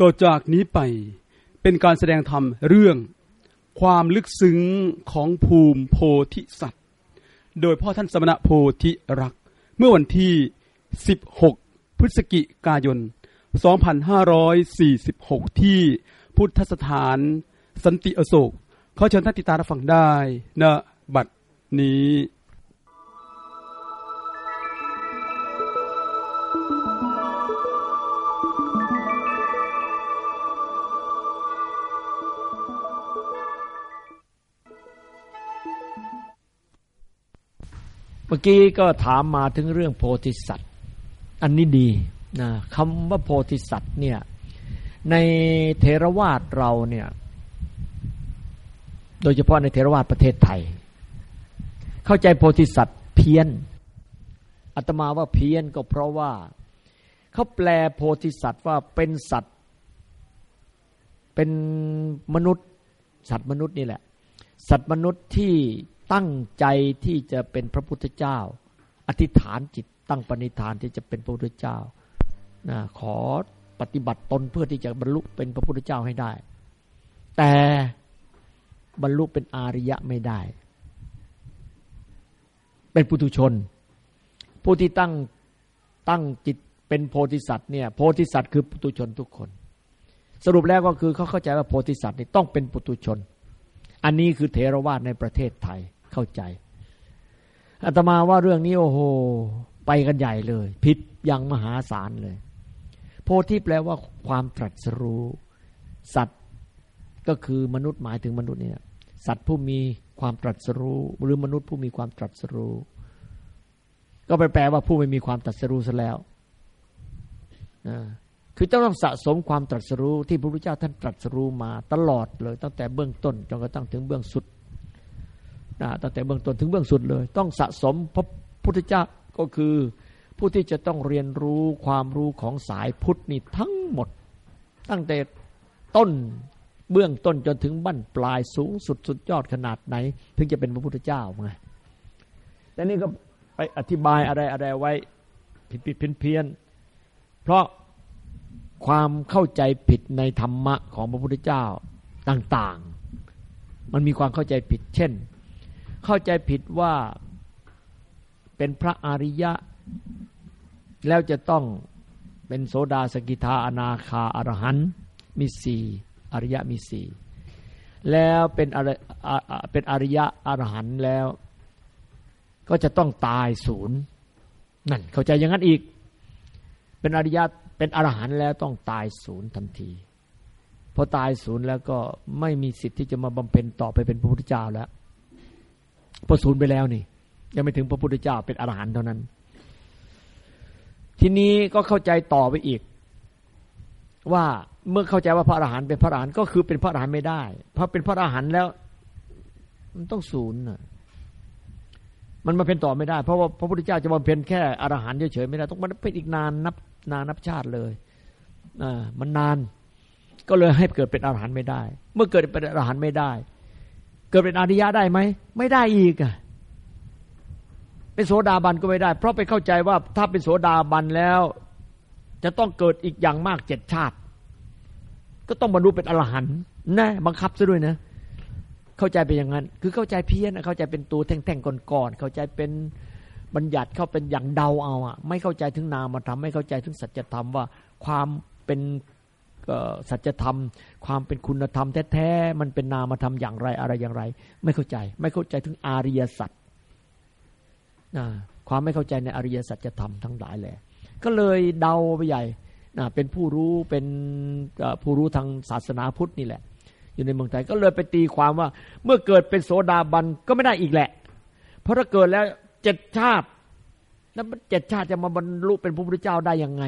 ต่อจากนี้ไปเป็นการแสดงธรรมเรื่อง ความลึกซึ้งของภูมิโพธิสัตว์ โดยพ่อท่านสมณะโพธิรัก เมื่อวันที่ 16 พฤศจิกายน 2546 ที่พุทธสถานสันติอโศกเขาเชิญท่านติตารับฟังได้ณบัดนี้ มื่อกี้ก็ถามมาถึงเรื่องโพธิสัตว์ อันนี้ดีนะคำว่าโพธิสัตว์เนี่ยในเทรวาสเราเนี่ยโดยเฉพาะในเทรวาสประเทศไทย เข้าใจโพธิสัตว์เพี้ยนอาตมาว่าเพี้ยนก็เพราะว่าเขาแปลโพธิสัตว์ว่าเป็นสัตว์ เป็นมนุษย์ สัตว์มนุษย์นี่แหละ สัตว์มนุษย์ที่ ตั้งใจที่จะเป็นพระพุทธเจ้า อธิษฐานจิตตั้งปณิธานที่จะเป็นพระพุทธเจ้านะขอปฏิบัติตนเพื่อที่จะบรรลุเป็นพระพุทธเจ้าให้ได้ แต่บรรลุเป็นอาริยะไม่ได้ เป็นปุถุชน ผู้ที่ตั้งตั้งจิตเป็นโพธิสัตว์เนี่ยโพธิสัตว์คือปุถุชนทุกคน สรุปแล้วก็คือเขาเข้าใจว่าโพธิสัตว์นี่ต้องเป็นปุถุชน อันนี้คือเทรวาสในประเทศไทย เข้าใจอาตมาว่าเรื่องนี้โอ้โห ไปกันใหญ่เลย ผิดอย่างมหาศาลเลย โพธิแปลว่าความตรัสรู้ สัตว์ก็คือมนุษย์หมายถึงมนุษย์เนี่ยสัตว์ผู้มีความตรัสรู้ หรือมนุษย์ผู้มีความตรัสรู้ ก็ไปแปลว่าผู้ไม่มีความตรัสรู้ซะแล้วคือต้องสะสมความตรัสรู้ที่พระพุทธเจ้าท่านตรัสรู้มาตลอดเลย ตั้งแต่เบื้องต้นจนกระทั่งถึงเบื้องสุด นะตั้งแต่เบื้องต้นถึงเบื้องสุดเลย ต้องสะสมพระพุทธเจ้าก็คือผู้ที่จะต้องเรียนรู้ความรู้ของสายพุทธนี่ทั้งหมด ตั้งแต่ต้นเบื้องต้นจนถึงบั้นปลายสูงสุดสุดยอดขนาดไหน ถึงจะเป็นพระพุทธเจ้าไงแต่นี่ก็ไปอธิบายอะไรอะไรไว้ผิดผิดเพี้ยนเพราะความเข้าใจผิดในธรรมะของพระพุทธเจ้าต่าง ๆ มันมีความเข้าใจผิด เช่น เข้าใจผิดว่าเป็นพระอริยะ แล้วจะต้องเป็นโสดาสกิทาอนาคาอรหันมีสี่อริยะมีสี่แล้วเป็นอรเป็นอริยะอรหันแล้ว ก็จะต้องตายศูนย์นั่นเข้าใจอย่างนั้นอีก เป็นอริยะเป็นอรหันแล้วต้องตายศูนย์ทันทีพอตายศูนย์แล้วก็ไม่มีสิทธิ์ที่จะมาบำเพ็ญต่อไปเป็นพระพุทธเจ้าแล้ว พอสูญไปแล้วนี่ ยังไม่ถึงพระพุทธเจ้าเป็นอรหันต์เท่านั้น ทีนี้ก็เข้าใจต่อไปอีก ว่าเมื่อเข้าใจว่าพระอรหันต์เป็นพระอรหันต์ก็คือเป็นพระอรหันต์ไม่ได้เพราะเป็นพระอรหันต์แล้ว มันต้องศูนย์มันมาเป็นต่อไม่ได้ เพราะว่าพระพุทธเจ้าจะมาเป็นแค่อรหันต์เฉยๆไม่ได้ต้องมันเป็นอีกนานนับนานนับชาติเลยอ่ามันนาน ก็เลยให้เกิดเป็นอรหันต์ไม่ได้ เมื่อเกิดเป็นอรหันต์ไม่ได้ เกิดเป็นอริยะได้ไหม ไม่ได้อีกอะเป็นโสดาบันก็ไม่ได้ เพราะไปเข้าใจว่าถ้าเป็นโสดาบันแล้ว จะต้องเกิดอีกอย่างมากเจ็ดชาติ ก็ต้องบรรลุเป็นอรหันต์นะบังคับซะด้วยนะ เข้าใจเป็นอย่างนั้น คือเข้าใจเพี้ยนเข้าใจเป็นตัวแท่งๆก่อนๆเข้าใจเป็นบัญญัติเข้าเป็นอย่างเดาเอาอะ ไม่เข้าใจถึงนามธรรมไม่เข้าใจถึงสัจธรรมว่า ความเป็น สัจธรรม ความเป็นคุณธรรมแท้ๆมันเป็นนามธรรมอย่างไรอะไรอย่างไร ไม่เข้าใจ ไม่เข้าใจถึงอาริยสัจความไม่เข้าใจในอริยสัจธรรมทั้งหลายแหละก็เลยเดาไปใหญ่เป็นผู้รู้เป็นผู้รู้ทางศาสนาพุทธนี่แหละ อยู่ในเมืองไทยก็เลยไปตีความว่า เมื่อเกิดเป็นโสดาบันก็ไม่ได้อีกแหละ เพราะถ้าเกิดแล้วเจ็ดชาติแล้วเจ็ดชาติจะมาบรรลุเป็นพระพุทธเจ้าได้ยังไง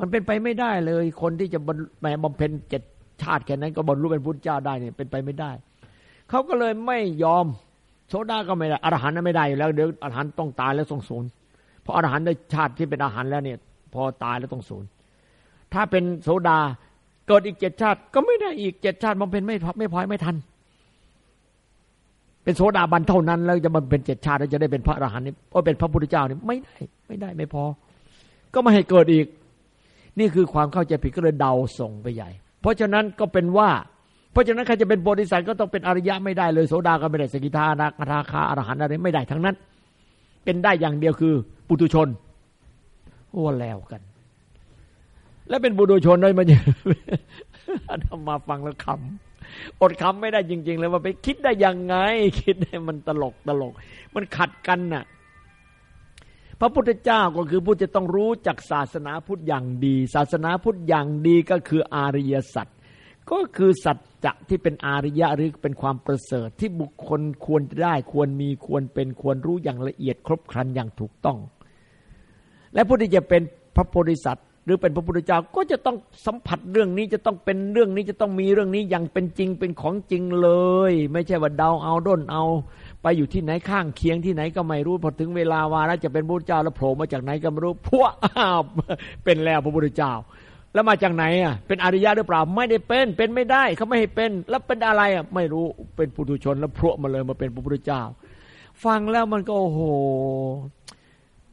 มันเป็นไปไม่ได้เลย คนที่จะแหมบำเพ็ญเจ็ดชาติแค่นั้น ก็บรรลุเป็นพุทธเจ้าได้เนี่ยเป็นไปไม่ได้ เขาก็เลยไม่ยอม โซดาก็ไม่ได้อรหันต์ไม่ได้อยู่แล้วเดี๋ยวอรหันต์ต้องตายแล้วต้องสูญเพราะอรหันต์ในชาติที่เป็นอรหันต์แล้วเนี่ย พอตายแล้วต้องสูญถ้าเป็นโสดาเกิดอีกเจ็ดชาติ ก็ไม่ได้อีกเจ็ดชาติบำเพ็ญไม่ไม่พอยไม่ทัน เป็นโสดาบันเท่านั้น แล้วจะมันเป็นเจ็ดชาติแล้วจะได้เป็นพระอรหันต์นี่ก็เป็นพระพุทธเจ้านี่ไม่ได้ ไม่ได้ไม่พอ ก็ไม่ให้เกิดอีก นี่คือความเข้าใจผิดก็เลยเดาส่งไปใหญ่ เพราะฉะนั้นก็เป็นว่า เพราะฉะนั้นใครจะเป็นโพธิสัตว์ก็ต้องเป็นอริยะไม่ได้เลยโสดาก็ไม่ได้สกิทานาราคาอรหันต์อะไรไม่ได้ทั้งนั้น เป็นได้อย่างเดียวคือ ปุตุชนโอ้แล้วกัน แล้วเป็นปุตุชนเลยมันทำมาฟังแล้วคำอดคำไม่ได้จริง ๆ เลยว่าไปคิดได้ยังไง คิดได้มันตลกตลก มันขัดกันน่ะ พระพุทธเจ้าก็คือผู้จะต้องรู้จักศาสนาพุทธอย่างดี ศาสนาพุทธอย่างดีก็คืออาริยสัจก็คือสัจจะที่เป็นอาริยะหรือเป็นความประเสริฐที่บุคคลควรจะได้ควรมีควรเป็นควรรู้อย่างละเอียดครบครันอย่างถูกต้อง และผู้ที่จะเป็นพระโพธิสัตว์หรือเป็นพระพุทธเจ้าก็จะต้องสัมผัสเรื่องนี้จะต้องเป็นเรื่องนี้จะต้องมีเรื่องนี้อย่างเป็นจริงเป็นของจริงเลย ไม่ใช่ว่าเดาเอาด้นเอา ไปอยู่ที่ไหนข้างเคียงที่ไหนก็ไม่รู้พอถึงเวลาวาระจะเป็นพระเจ้าแล้วโผล่มาจากไหนก็ไม่รู้พวกอ้าวเป็นแล้วพระพุทธเจ้า แล้วมาจากไหนอะ เป็นอริยะหรือเปล่าไม่ได้เป็น เป็นไม่ได้เขาไม่ให้เป็น แล้วเป็นอะไรอะไม่รู้เป็นปุถุชนแล้วพรวมาเลยมาเป็นพระพุทธเจ้า ฟังแล้วมันก็โอ้โห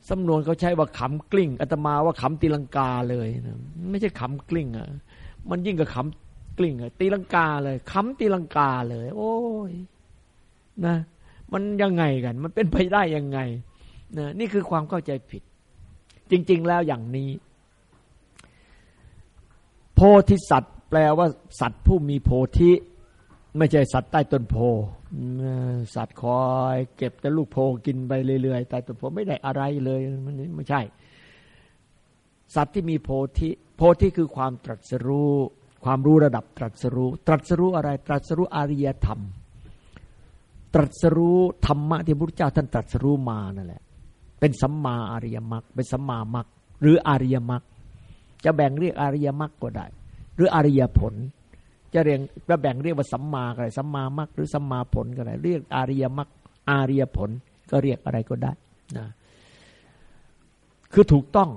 สำนวนเขาใช้ว่าขำกลิ้งอาตมาว่าขำตีลังกาเลยนะไม่ใช่ขำกลิ้งอะมันยิ่งกับขำกลิ้งอะตีลังกาเลยขำตีลังกาเลย โอ้ยนะ มันยังไงกัน มันเป็นไปได้ยังไงนะนี่คือความเข้าใจผิด จริง ๆ แล้วอย่างนี้ โพธิสัตว์ แปลว่า สัตว์ผู้มีโพธิ ไม่ใช่สัตว์ใต้ต้นโพสัตว์คอยเก็บแต่ลูกโพกินไปเรื่อยๆใต้ต้นโพไม่ได้อะไรเลยมันไม่ใช่ สัตว์ที่มีโพธิ โพธิคือความตรัสรู้ความรู้ระดับตรัสรู้ ตรัสรู้อะไร ตรัสรู้อริยธรรม ตรัสรู้ธรรมะที่พระพุทธเจ้าท่านตรัสรู้มานั่นแหละ เป็นสัมมาอริยมรรคเป็นสัมมามรรคหรืออริยมรรคจะแบ่งเรียกอริยมรรคก็ได้ หรืออริยผล จะเรียงจะแบ่งเรียกว่าสัมมาก็ได้สัมมามรรคหรือสัมมาผลก็ได้ เรียกอริยมรรคอริยผลก็เรียกอะไรก็ได้นะคือถูกต้อง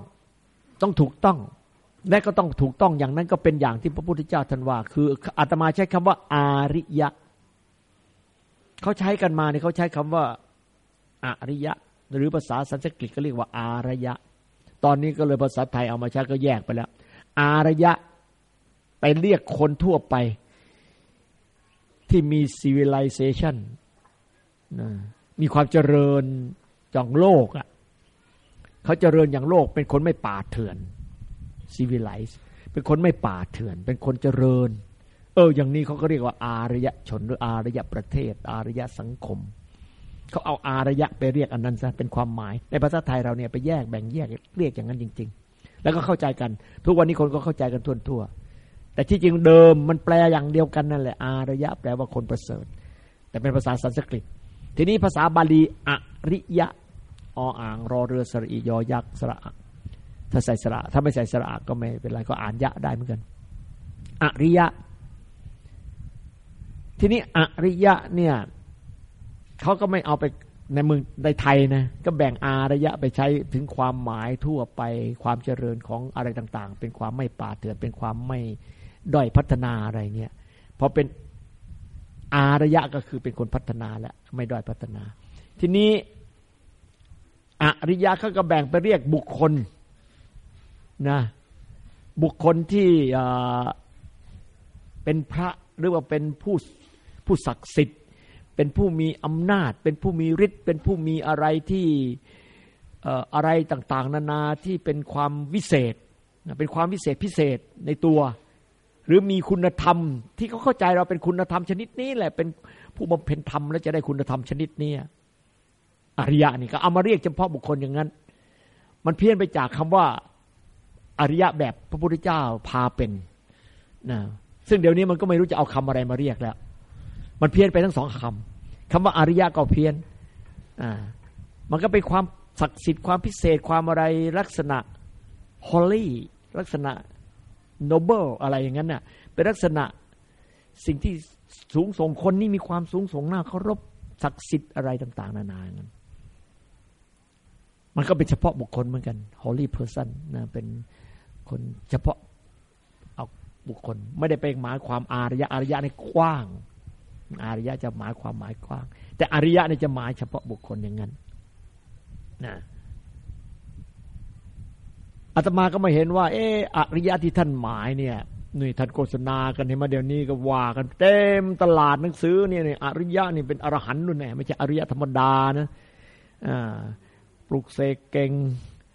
ต้องถูกต้องและก็ต้องถูกต้องอย่างนั้นก็เป็นอย่างที่พระพุทธเจ้าท่านว่า คืออาตมาใช้คำว่าอาริยะ เขาใช้กันมาเนี่ยเขาใช้คำว่าอริยะ หรือภาษาสันสกฤตก็เรียกว่าอารยะ ตอนนี้ก็เลยภาษาไทยเอามาใช้ก็แยกไปแล้ว อารยะไปเรียกคนทั่วไป ที่มี civilization นะมีความเจริญจองโลกอะ่ะเขาเจริญอย่างโลก เป็นคนไม่ป่าเถื่อน civilize เป็นคนไม่ป่าเถื่อน เป็นคนเจริญ เออ อย่างนี้เขาก็เรียกว่า อารยชนหรืออารยประเทศ อารยสังคมเขาเอาอารยะไปเรียกอันนั้นซะเป็นความหมาย ในภาษาไทยเราเนี่ยไปแยกแบ่งแยกเรียกอย่างนั้นจริง ๆ แล้วก็เข้าใจกัน ทุกวันนี้คนก็เข้าใจกันทั่วๆแต่ที่จริงเดิมมันแปลอย่างเดียวกันนั่นแหละ อารยะแปลว่าคนประเสริฐ แต่เป็นภาษาสันสกฤต ทีนี้ภาษาบาลีอริยะออ่างรอเรือสระอียอยักษ์สระถ้าใส่สระถ้าไม่ใส่สระก็ไม่เป็นไรก็อ่านยะได้เหมือนกัน อริยะ ทีนี้อริยะเนี่ยเขาก็ไม่เอาไปในเมืองในไทยนะก็แบ่งอารยะไปใช้ถึงความหมายทั่วไปความเจริญของอะไรต่าง ๆ เป็นความไม่ป่าเถื่อนเป็นความไม่ด้อยพัฒนาอะไรเนี่ยพอเป็นอารยะก็คือเป็นคนพัฒนาแล้วไม่ด้อยพัฒนา ทีนี้อริยะเขาก็แบ่งไปเรียกบุคคลนะบุคคลที่เป็นพระหรือว่าเป็นผู้ ผู้ศักดิ์สิทธิ์ เป็นผู้มีอำนาจ เป็นผู้มีฤทธิ์เป็นผู้มีอะไรที่อะไรต่างๆ นานาที่เป็นความวิเศษเป็นความวิเศษพิเศษในตัว หรือมีคุณธรรม ที่เขาเข้าใจเราเป็นคุณธรรมชนิดนี้แหละเป็นผู้บำเพ็ญธรรมแล้วจะได้คุณธรรมชนิดนี้อริยะนี่ก็เอามาเรียกเฉพาะบุคคลอย่างนั้น มันเพี้ยนไปจากคำว่าอริยะแบบพระพุทธเจ้าพาเป็นนะซึ่งเดี๋ยวนี้มันก็ไม่รู้จะเอาคำอะไรมาเรียกแล้ว มันเพี้ยนไปทั้งสองคำคำว่าอริยะก็เพี้ยนอ่ามันก็เป็นความศักดิ์สิทธิ์ความพิเศษความอะไรลักษณะ holy ลักษณะ noble อะไรอย่างนั้นน่ะเป็นลักษณะสิ่งที่สูงส่งคนนี่มีความสูงส่งน่าเคารพศักดิ์สิทธิ์อะไรต่าง ๆ นานานั้นมันก็เป็นเฉพาะบุคคลเหมือนกัน holy person นะเป็นคนเฉพาะเอาบุคคล ไม่ได้ไปหมายความอารยะอารยะในกว้าง อริยะจะหมายความหมายกว้าง แต่อริยะเนี่ยจะหมายเฉพาะบุคคลอย่างนั้นนะอาตมาก็ไม่เห็นว่า เอออริยะที่ท่านหมายเนี่ยนี่ท่านโฆษณากันเห็นมาเดี๋ยวนี้ก็ว่ากันเต็มตลาดหนังสือเนี่ยอริยะนี่เป็นอรหันต์นู่นแน่ไม่ใช่อริยะธรรมดานะอ่าปลุกเสกเก่ง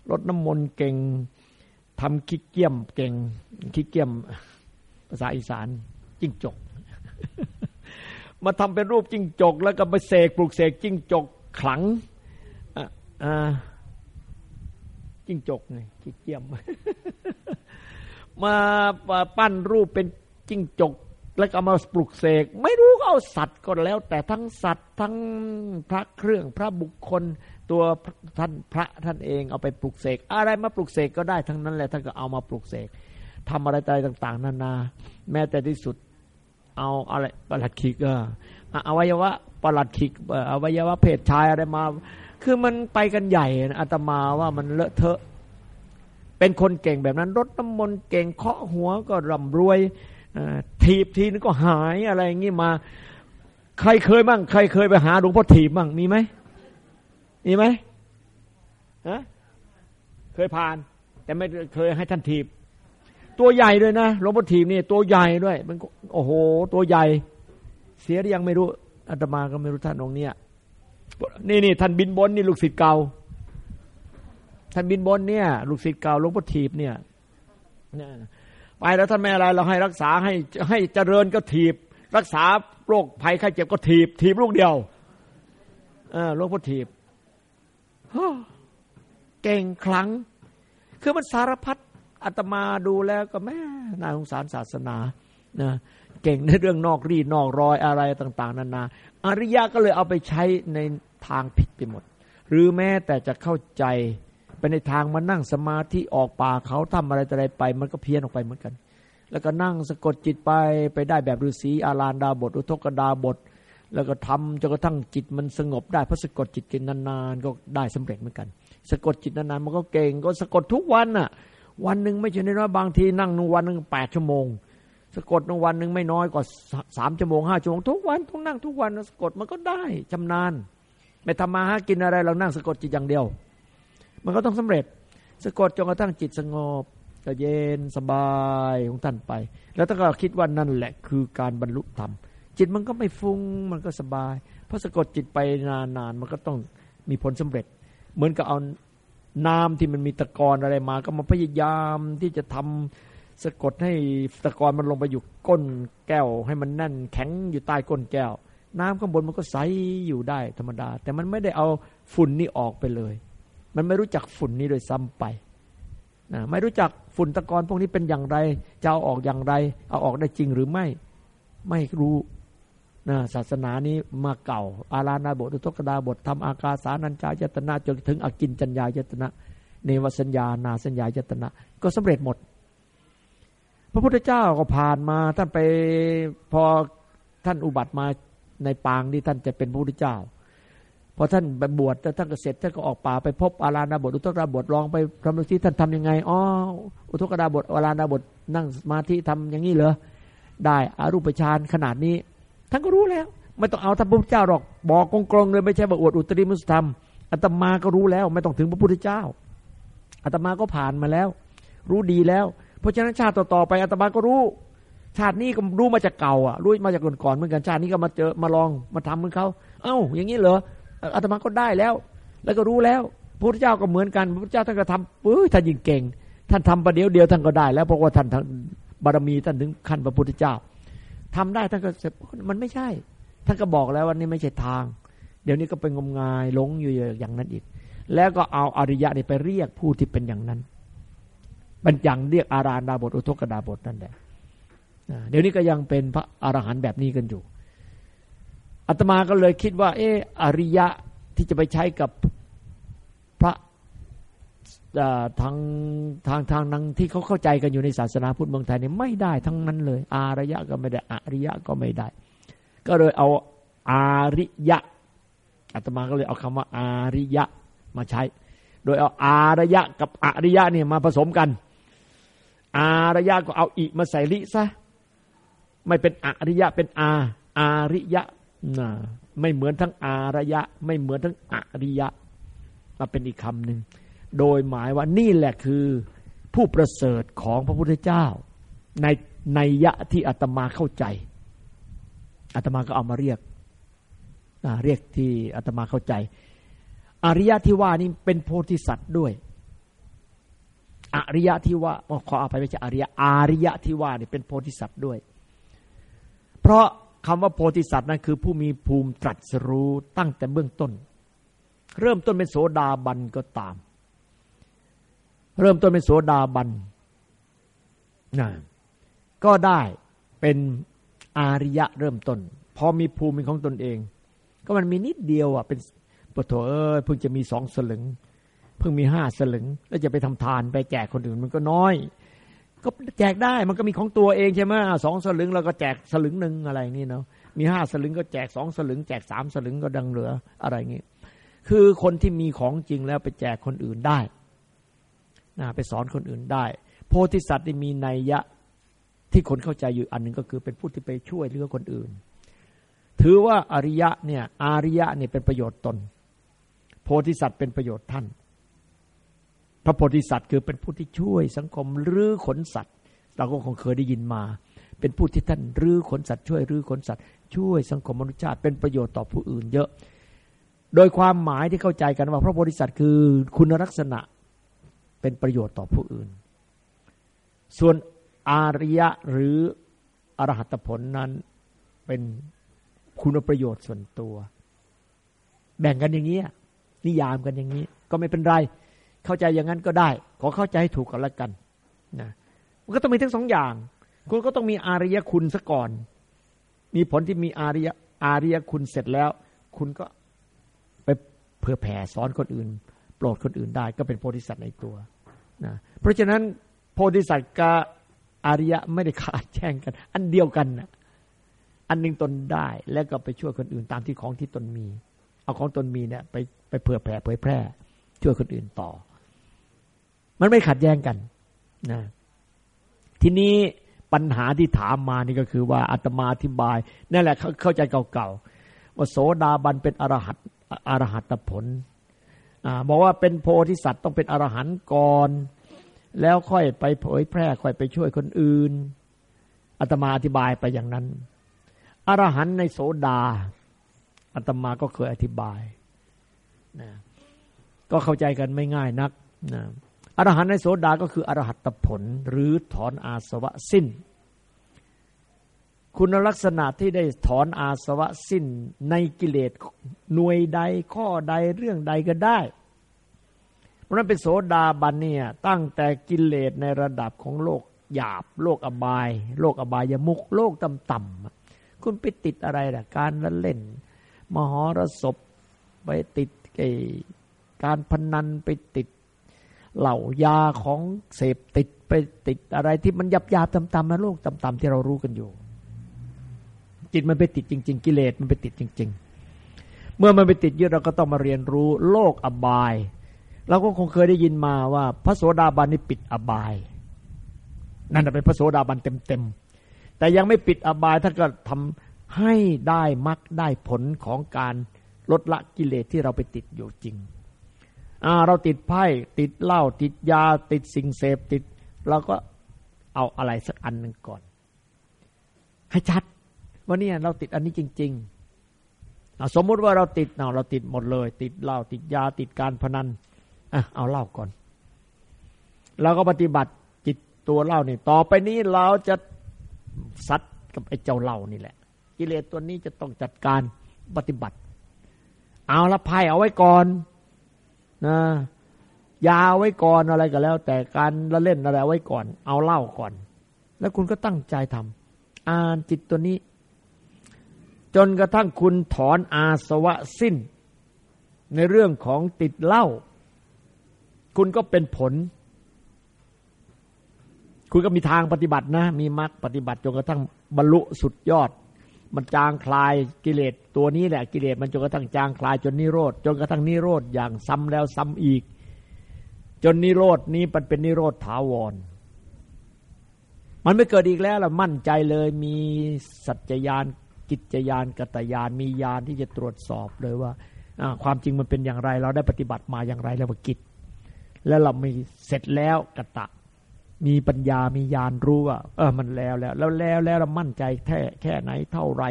ลดน้ำมนต์เก่งทำขี้เกียมเก่งขี้เกียมภาษาอีสานจิ้งจก มาทำเป็นรูปจิ้งจก แล้วก็ไปเสกปลุกเสกจิ้งจกขลังอ่าจิ้งจกไงขี้เกียม มาปั้นรูปเป็นจิ้งจก แล้วก็มาปลุกเสก ไม่รู้ก็เอาสัตว์ก็แล้ว แต่ทั้งสัตว์ทั้งพระเครื่องพระบุคคลตัวท่านพระท่านเองเอาไปปลุกเสก อะไรมาปลุกเสกก็ได้ทั้งนั้นแหละท่านก็เอามาปลุกเสกทำอะไรต่างๆ นานา แม้แต่ที่สุด เอาอะไรประหลัดขิกเอออวัยวะประหลัดขิกอวัยวะเพศชายอะไรมา คือมันไปกันใหญ่อาตมาว่ามันเลอะเทอะ เป็นคนเก่งแบบนั้นรดน้ำมนต์เก่งเคาะหัวก็ร่ำรวยถีบทีนึงก็หายอะไรอย่างนี้มา ใครเคยบ้างใครเคยไปหาหลวงพ่อถีบบ้างมีไหมมีไหมฮะเคยผ่าน แต่ไม่เคยให้ท่านถีบ ตัวใหญ่ด้วยนะหลวงพ่อถีบนี่ตัวใหญ่ด้วย มันโอ้โห ตัวใหญ่ เสียหรือยังไม่รู้อาตมาก็ไม่รู้ท่านองค์เนี้ยนี่นี่ท่านบินบนนี่ลูกศิษย์เก่า ท่านบินบนเนี่ย ลูกศิษย์เก่าหลวงพ่อถีบเนี่ยไปแล้วท่านไม่อะไรเราให้รักษาให้ให้เจริญก็ถีบ รักษาโรคภัยไข้เจ็บก็ถีบ ถีบลูกเดียวหลวงพ่อถีบเก่งครั้ง คือมันสารพัด อาตมาดูแล้วก็แม่น่าสงสารศาสนานะเก่งในเรื่องนอกรีนอกรอยอะไรต่าง ๆ นานา อริยะก็เลยเอาไปใช้ในทางผิดไปหมด หรือแม้แต่จะเข้าใจไปในทางมานั่งสมาธิออกป่าเขาทำอะไรอะไรไป มันก็เพี้ยนออกไปเหมือนกัน แล้วก็นั่งสะกดจิตไปไปได้แบบฤาษีอาลานดาบท อุทกดาบท แล้วก็ทำจนกระทั่งจิตมันสงบได้เพราะสะกดจิตกินนานๆก็ได้สำเร็จเหมือนกัน สะกดจิตนานๆมันก็เก่งก็สะกดทุกวันน่ะ วันหนึ่งไม่ใช่น้อยบางทีนั่งหนึ่งวันหนึ่งแปดชั่วโมง สะกดหนึ่งวันหนึ่งไม่น้อยกว่าสามชั่วโมงห้าชั่วโมงทุกวันต้องนั่งทุกวันสะกดมันก็ได้ชำนาญ ไม่ทำมาหากินอะไรเรานั่งสะกดจิตอย่างเดียว มันก็ต้องสำเร็จสะกดจนกระทั่งจิตสงบก็เย็นสบายของท่านไป แล้วท่านก็คิดว่านั่นแหละคือการบรรลุธรรมจิตมันก็ไม่ฟุง้งมันก็สบาย เพราะสะกดจิตไปนานๆมันก็ต้องมีผลสำเร็จ เหมือนกับเอา น้ำที่มันมีตะกอนอะไรมา ก็มาพยายามที่จะทำสะกดให้ตะกอนมันลงไปอยู่ก้นแก้ว ให้มันแน่นแข็งอยู่ใต้ก้นแก้ว น้ำข้างบนมันก็ใสอยู่ได้ธรรมดา แต่มันไม่ได้เอาฝุ่นนี่ออกไปเลย มันไม่รู้จักฝุ่นนี้โดยซ้ำไปนะไม่รู้จักฝุ่นตะกอนพวกนี้เป็นอย่างไรจะเอาออกอย่างไร เอาออกได้จริงหรือไม่ ไม่รู้ นะศาสนานี้มาเก่า อาราณาบทอุทกดาบททำอากาสานัญจายตนะจนถึงอกินจัญญายตนะ เนวสัญญานาสัญญายตนะ ก็สำเร็จหมด พระพุทธเจ้าก็ผ่านมาท่านไปพอท่านอุบัติมาในปางที่ท่านจะเป็นพระพุทธเจ้าพอท่านไปบวชท่านก็เสร็จท่านก็ออกป่าไปพบอาราณาบทอุทกดาบทลองไปทำดูที่ท่านทํำยังไงอ๋ออุทกดาบทอาราณาบทนั่งสมาธิทำอย่างนี้เหรอได้อารูปฌานขนาดนี้ ท่านก็รู้แล้ว ไม่ต้องเอาท่านพระพุทธเจ้าหรอกบอกกงๆเลยไม่ใช่บอกอวดอุตริมุสธรรมอาตมาก็รู้แล้ว ไม่ต้องถึงพระพุทธเจ้าอาตมาก็ผ่านมาแล้ว รู้ดีแล้ว เพราะฉะนั้นชาติต่อๆไปอาตมาก็รู้ ชาตินี้ก็รู้มาจากเก่าอะรู้มาจากก่อนๆเหมือนกันชาตินี้ก็มาเจอมาลองมาทำเหมือนเขาเอ้า อย่างนี้เหรออาตมาก็ได้แล้ว แล้วก็รู้แล้วพระพุทธเจ้าก็เหมือนกันพระพุทธเจ้าท่านก็ทำปื้อท่านยิ่งเก่ง ท่านทำประเดี๋ยวเดียวท่านก็ได้ แล้วเพราะว่าท่านบารมีท่านถึงขั้นพระพุทธเจ้า ทำได้ท่านก็มันไม่ใช่ท่านก็บอกแล้วว่านี่ไม่ใช่ทาง เดี๋ยวนี้ก็เป็นงมงายหลงอยู่อย่างนั้นอีก แล้วก็เอาอริยะนี่ไปเรียกผู้ที่เป็นอย่างนั้นเป็นอย่างเรียกอาราดาบทอุทกดาบทนั่นแหละเดี๋ยวนี้ก็ยังเป็นพระอรหันต์แบบนี้กันอยู่อาตมาก็เลยคิดว่า เอออริยะที่จะไปใช้กับ ทางทางทางนังที่เขาเข้าใจกันอยู่ในศาสนาพุทธเมืองไทยเนี่ยไม่ได้ทั้งนั้นเลย อารยะก็ไม่ได้อริยะก็ไม่ได้ ก็เลยเอาอาริยะอาตมาก็เลยเอาคำว่าอาริยะมาใช้ โดยเอาอารยะกับอริยะเนี่ยมาผสมกัน อารยะก็เอาอิมาใส่ลิซะไม่เป็นอริยะเป็นอา อาริยะนะไม่เหมือนทั้งอารยะ ไม่เหมือนทั้งอริยะมาเป็นอีกคำหนึ่ง โดยหมายว่านี่แหละคือผู้ประเสริฐของพระพุทธเจ้า ในในยะที่อาตมาเข้าใจอาตมาก็เอามาเรียกเรียกที่อาตมาเข้าใจ อริยะที่ว่านี่เป็นโพธิสัตว์ด้วย อริยะที่ว่าขออภัยไม่ใช่อริยะอริยะที่ว่านี่เป็นโพธิสัตว์ด้วย เพราะคำว่าโพธิสัตว์นั้นคือผู้มีภูมิตรัสรู้ตั้งแต่เบื้องต้น เริ่มต้นเป็นโสดาบันก็ตาม เริ่มต้นเป็นโสดาบันนะก็ได้เป็นอาริยะเริ่มต้น พอมีภูมิของตนเอง ก็มันมีนิดเดียวอะ เป็นปะโถเอ้ยเพิ่งจะมีสองสลึง เพิ่งมีห้าสลึง แล้วจะไปทำทานไปแจกคนอื่นมันก็น้อย ก็แจกได้มันก็มีของตัวเองใช่ไหมสองสลึงเราก็แจกสลึงหนึ่งอะไรนี่เนาะมีห้าสลึงก็แจกสองสลึง แจกสามสลึงก็ดังเหลืออะไรเงี้คือคนที่มีของจริงแล้วไปแจกคนอื่นได้ ไปสอนคนอื่นได้ โพธิสัตว์ที่มีนัยยะที่คนเข้าใจอยู่อันหนึ่งก็คือเป็นผู้ที่ไปช่วยเหลือคนอื่น ถือว่าอริยะเนี่ยอาริยะเนี่ยเป็นประโยชน์ตน โพธิสัตว์เป็นประโยชน์ท่าน พระโพธิสัตว์คือเป็นผู้ที่ช่วยสังคมรื้อขนสัตว์ เราก็คงเคยได้ยินมา เป็นผู้ที่ท่านรื้อขนสัตว์ช่วยรื้อขนสัตว์ช่วยสังคมมนุษยชาติเป็นประโยชน์ต่อผู้อื่นเยอะ โดยความหมายที่เข้าใจกันว่า พระโพธิสัตว์คือคุณลักษณะ เป็นประโยชน์ต่อผู้อื่น ส่วนอาริยะหรืออรหัตผลนั้นเป็นคุณประโยชน์ส่วนตัว แบ่งกันอย่างนี้นิยามกันอย่างนี้ ก็ไม่เป็นไร เข้าใจอย่างนั้นก็ได้ ขอเข้าใจให้ถูกกันละกันนะมันก็ต้องมีทั้งสองอย่าง คุณก็ต้องมีอาริยคุณซะก่อน มีผลที่มีอาริยอาริยคุณเสร็จแล้ว คุณก็ไปเผื่อแผ่สอนคนอื่น โปรดคนอื่นได้ ก็เป็นโพธิสัตว์ในตัวนะเพราะฉะนั้นโพธิสัตว์กับอริยะไม่ได้ขาดแช่งกัน อันเดียวกันนะอันหนึ่งตนได้แล้วก็ไปช่วยคนอื่นตามที่ของที่ตนมี เอาของตนมีเนี่ยไปไปเผื่อแผ่เผยแพร่ ช่วยคนอื่นต่อ มันไม่ขัดแย้งกันนะทีนี้ปัญหาที่ถามมานี่ก็คือว่าอาตมาอธิบายนั่นแหละเข้าใจเก่าๆว่าโสดาบันเป็นอรหัตอรหัตผล บอกว่าเป็นโพธิสัตว์ต้องเป็นอรหันต์ก่อน แล้วค่อยไปเผยแพร่ค่อยไปช่วยคนอื่นอาตมาอธิบายไปอย่างนั้นอรหันต์ในโสดาอาตมาก็เคยอธิบายนะก็เข้าใจกันไม่ง่ายนักนะอรหันต์ในโสดาก็คืออรหัตผลหรือถอนอาสวะสิ้น คุณลักษณะที่ได้ถอนอาสวะสิ้นในกิเลสหน่วยใดข้อใดเรื่องใดก็ได้ เพราะนั้นเป็นโสดาบันเนี่ยตั้งแต่กิเลสในระดับของโลกหยาบ โลกอบาย โลกอบายมุกโลกต่ำๆคุณไปติดอะไรล่ะ การละเล่น มหรสพไปติดไอการพนันไปติด เหล่ายาของเสพติดไปติดอะไรที่มันหยาบหยาบต่ำๆนะโลกต่ำๆที่เรารู้กันอยู่ จิตมันไปติดจริง ๆ กิเลสมันไปติดจริง ๆ เมื่อมันไปติดเยอะเราก็ต้องมาเรียนรู้โลกอบาย เราก็คงเคยได้ยินมาว่า พระโสดาบันนี่ปิดอบาย นั่นเป็นพระโสดาบันเต็มๆแต่ยังไม่ปิดอบายท่านก็ทำให้ได้มรรคได้ผลของการลดละกิเลสที่เราไปติดอยู่จริงเราติดไพ่ติดเหล้าติดยา ติดสิ่งเสพติดเราก็เอาอะไรสักอันหนึ่งก่อน ให้ชัด ว่าเนี่ยเราติดอันนี้จริง ๆ สมมุติว่าเราติดเราติดหมดเลย ติดเหล้าติดยาติดการพนันอะเอาเหล่าก่อนเราก็ปฏิบัติจิตตัวเหล่านี่ ต่อไปนี้เราจะซัดกับไอ้เจ้าเหล่านี่แหละ กิเลสตัวนี้จะต้องจัดการปฏิบัติ เอาละภัยเอาไว้ก่อนนะยาไว้ก่อนอะไรก็แล้ว แต่การละเล่นอะไรไว้ก่อน เอาเหล่าก่อน แล้วคุณก็ตั้งใจทำอ่านจิตตัวนี้ จนกระทั่งคุณถอนอาสวะสิ้น ในเรื่องของติดเหล้าคุณก็เป็นผล คุณก็มีทางปฏิบัตินะ มีมรรคปฏิบัติจนกระทั่งบรรลุสุดยอด มันจางคลายกิเลสตัวนี้แหละกิเลสมันจนกระทั่งจางคลายจนนิโรธจนกระทั่งนิโรธอย่างซ้ำแล้วซ้ำอีก จนนิโรธนี้มันเป็นนิโรธถาวร มันไม่เกิดอีกแล้วล่ะมั่นใจเลยมีสัจจยาน กิจยานกตยานมียานที่จะตรวจสอบเลยว่าความจริงมันเป็นอย่างไร เราได้ปฏิบัติมาอย่างไรแล้วว่ากิจ แล้วเรามีเสร็จแล้วกตะ มีปัญญามีญาณรู้ว่าเออมันแล้วแล้ว แล้วแล้วแล้วเรามั่นใจแค่แค่ไหนเท่าไร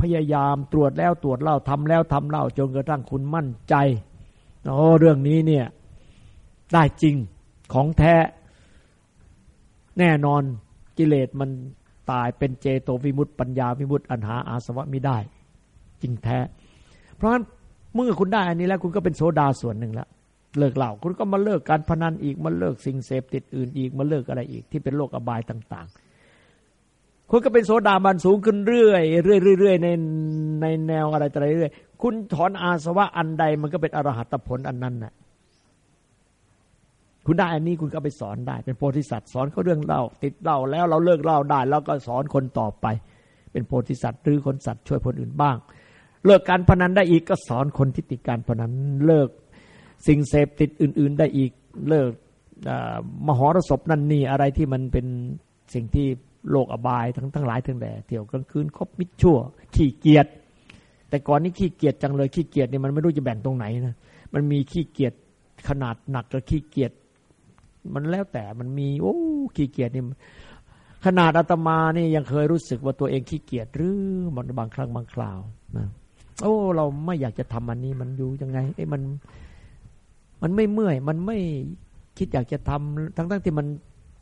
พยายามตรวจแล้วตรวจเล่าทำแล้วทำเล่าจนกระทั่งคุณมั่นใจโอ้เรื่องนี้เนี่ยได้จริงของแท้แน่นอนกิเลสมัน ตาย เป็นเจโตวิมุตติปัญญาวิมุตติอันหาอาสวะไม่ได้ จริงแท้ เพราะฉะนั้นเมื่อคุณได้อันนี้แล้วคุณก็เป็นโสดาส่วนหนึ่งแล้วเลิกเหล่าคุณก็มาเลิกการพนันอีกมาเลิกสิ่งเสพติดอื่นอีกมาเลิกอะไรอีกที่เป็นโรคอบายต่าง ๆ คุณก็เป็นโสดาบันสูงขึ้นเรื่อยเรื่อยเรื่อยในในแนวอะไรต่ออะไรเรื่อยคุณถอนอาสวะอันใดมันก็เป็นอรหัตผลอันนั้นน่ะ คุณได้อันนี้คุณก็ไปสอนได้ เป็นโพธิสัตว์สอนเขาเรื่องเล่า ติดเล่าแล้วเราเลิกเล่าได้ แล้วก็สอนคนต่อไป เป็นโพธิสัตว์หรือคนสัตว์ช่วยคนอื่นบ้าง เลิกการพนันได้อีกก็สอนคนที่ติดการพนันเลิกสิ่งเสพติดอื่น ๆได้อีกเลิกมหรสพนั่นนี่อะไรที่มันเป็นสิ่งที่โลกอบายทั้งทั้งหลายทั้งแหล่เที่ยวกลางคืนคบมิจชั่ว ขี้เกียจแต่ก่อนนี้ขี้เกียจจังเลยขี้เกียจเนี่ยมันไม่รู้จะแบ่งตรงไหนนะมันมีขี้เกียจขนาดหนักกับขี้เกียจ มันแล้วแต่มันมีโอ้ขี้เกียจนี่ขนาดอาตมานี่ยังเคยรู้สึกว่าตัวเองขี้เกียจหรือมันบางครั้งบางคราวนะโอ้ เราไม่อยากจะทำอันนี้มันอยู่ยังไงไอ้มัน มันไม่เมื่อย มันไม่คิดอยากจะทำทั้งทั้งที่มัน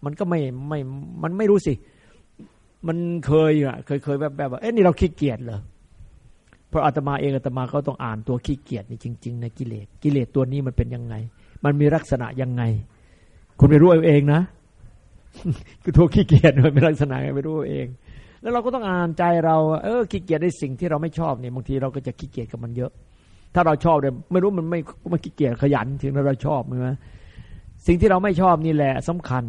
มันก็ไม่ไม่ มันไม่รู้สิ มันเคยอะ เคยเคยแบบแบบว่าเอ๊ะนี่เราขี้เกียจเหรอเพราะอาตมาเองอาตมาก็ต้องอ่านตัวขี้เกียจนี่จริง ๆ ในกิเลสกิเลสตัวนี้มันเป็นยังไง มันมีลักษณะยังไง คุณไปรู้เอาเองนะคือตัวขี้เกียจมันเป็นลักษณะไงไปรู้เอาเอง แล้วเราก็ต้องอ่านใจเรา เออขี้เกียจในสิ่งที่เราไม่ชอบเนี่ยบางทีเราก็จะขี้เกียจกับมันเยอะ ถ้าเราชอบเนี่ยไม่รู้มันไม่มันขี้เกียจขยันถึงเราชอบใช่ไหมสิ่งที่เราไม่ชอบนี่แหละสำคัญ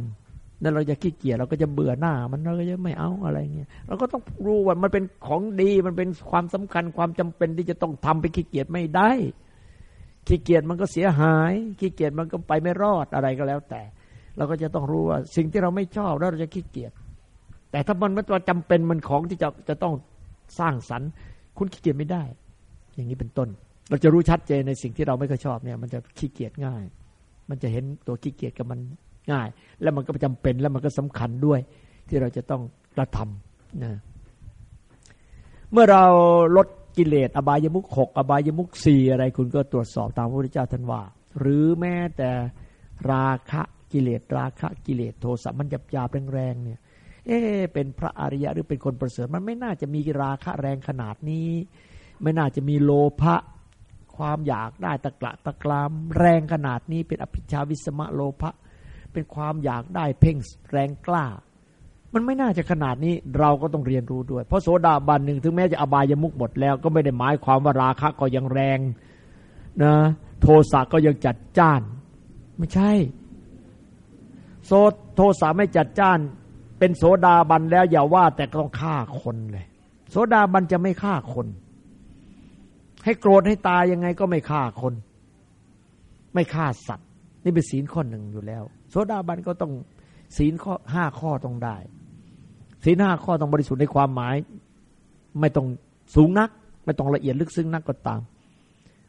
นั่นเราจะขี้เกียจเราก็จะเบื่อหน้า มันเราก็จะไม่เอาอะไรเงี้ยเราก็ต้องรู้ว่ามันเป็นของดีมันเป็นความสำคัญความจำเป็นที่จะต้องทำไปขี้เกียจไม่ได้ขี้เกียจมันก็เสียหายขี้เกียจมันก็ไปไม่รอดอะไรก็แล้วแต่ เราก็จะต้องรู้ว่าสิ่งที่เราไม่ชอบแล้วเราจะขี้เกียจแต่ถ้ามันมันตัวจำเป็นมันของที่จะจะต้องสร้างสรรค์คุณขี้เกียจไม่ได้ อย่างนี้เป็นต้น เราจะรู้ชัดเจนในสิ่งที่เราไม่เคยชอบเนี่ย มันจะขี้เกียจง่าย มันจะเห็นตัวขี้เกียจกับมันง่าย แล้วมันก็จำเป็นแล้วมันก็สำคัญด้วย ที่เราจะต้องกระทำนะเมื่อเราลดกิเลสอบายมุขหกอบายมุขสี่อะไรคุณก็ตรวจสอบตามพระพุทธเจ้าท่านว่า หรือแม้แต่ราคะ กิเลสราคะกิเลสโทสะมันหยาบหยาบแรงๆเนี่ยเอ๊เป็นพระอริยะหรือเป็นคนประเสริฐมันไม่น่าจะมีราคะแรงขนาดนี้ ไม่น่าจะมีโลภะความอยากได้ตะกละตะกรามแรงขนาดนี้เป็นอภิชาวิสมะโลภะเป็นความอยากได้เพ่งแรงกล้า มันไม่น่าจะขนาดนี้เราก็ต้องเรียนรู้ด้วย เพราะโสดาบันหนึ่งถึงแม้จะอบายมุกหมดแล้ว ก็ไม่ได้หมายความว่าราคะก็ยังแรงนะโทสะก็ยังจัดจ้าน ไม่ใช่ โซโทสะไม่จัดจ้าน เป็นโสดาบันแล้วอย่าว่าแต่ต้องฆ่าคนเลยโสดาบันจะไม่ฆ่าคน ให้โกรธให้ตายยังไงก็ไม่ฆ่าคน ไม่ฆ่าสัตว์ นี่เป็นศีลข้อหนึ่งอยู่แล้ว โสดาบันก็ต้องศีลข้อห้าข้อต้องได้ ศีลห้าข้อต้องบริสุทธิ์ในความหมาย ไม่ต้องสูงนัก ไม่ต้องละเอียดลึกซึ้งนักก็ตาม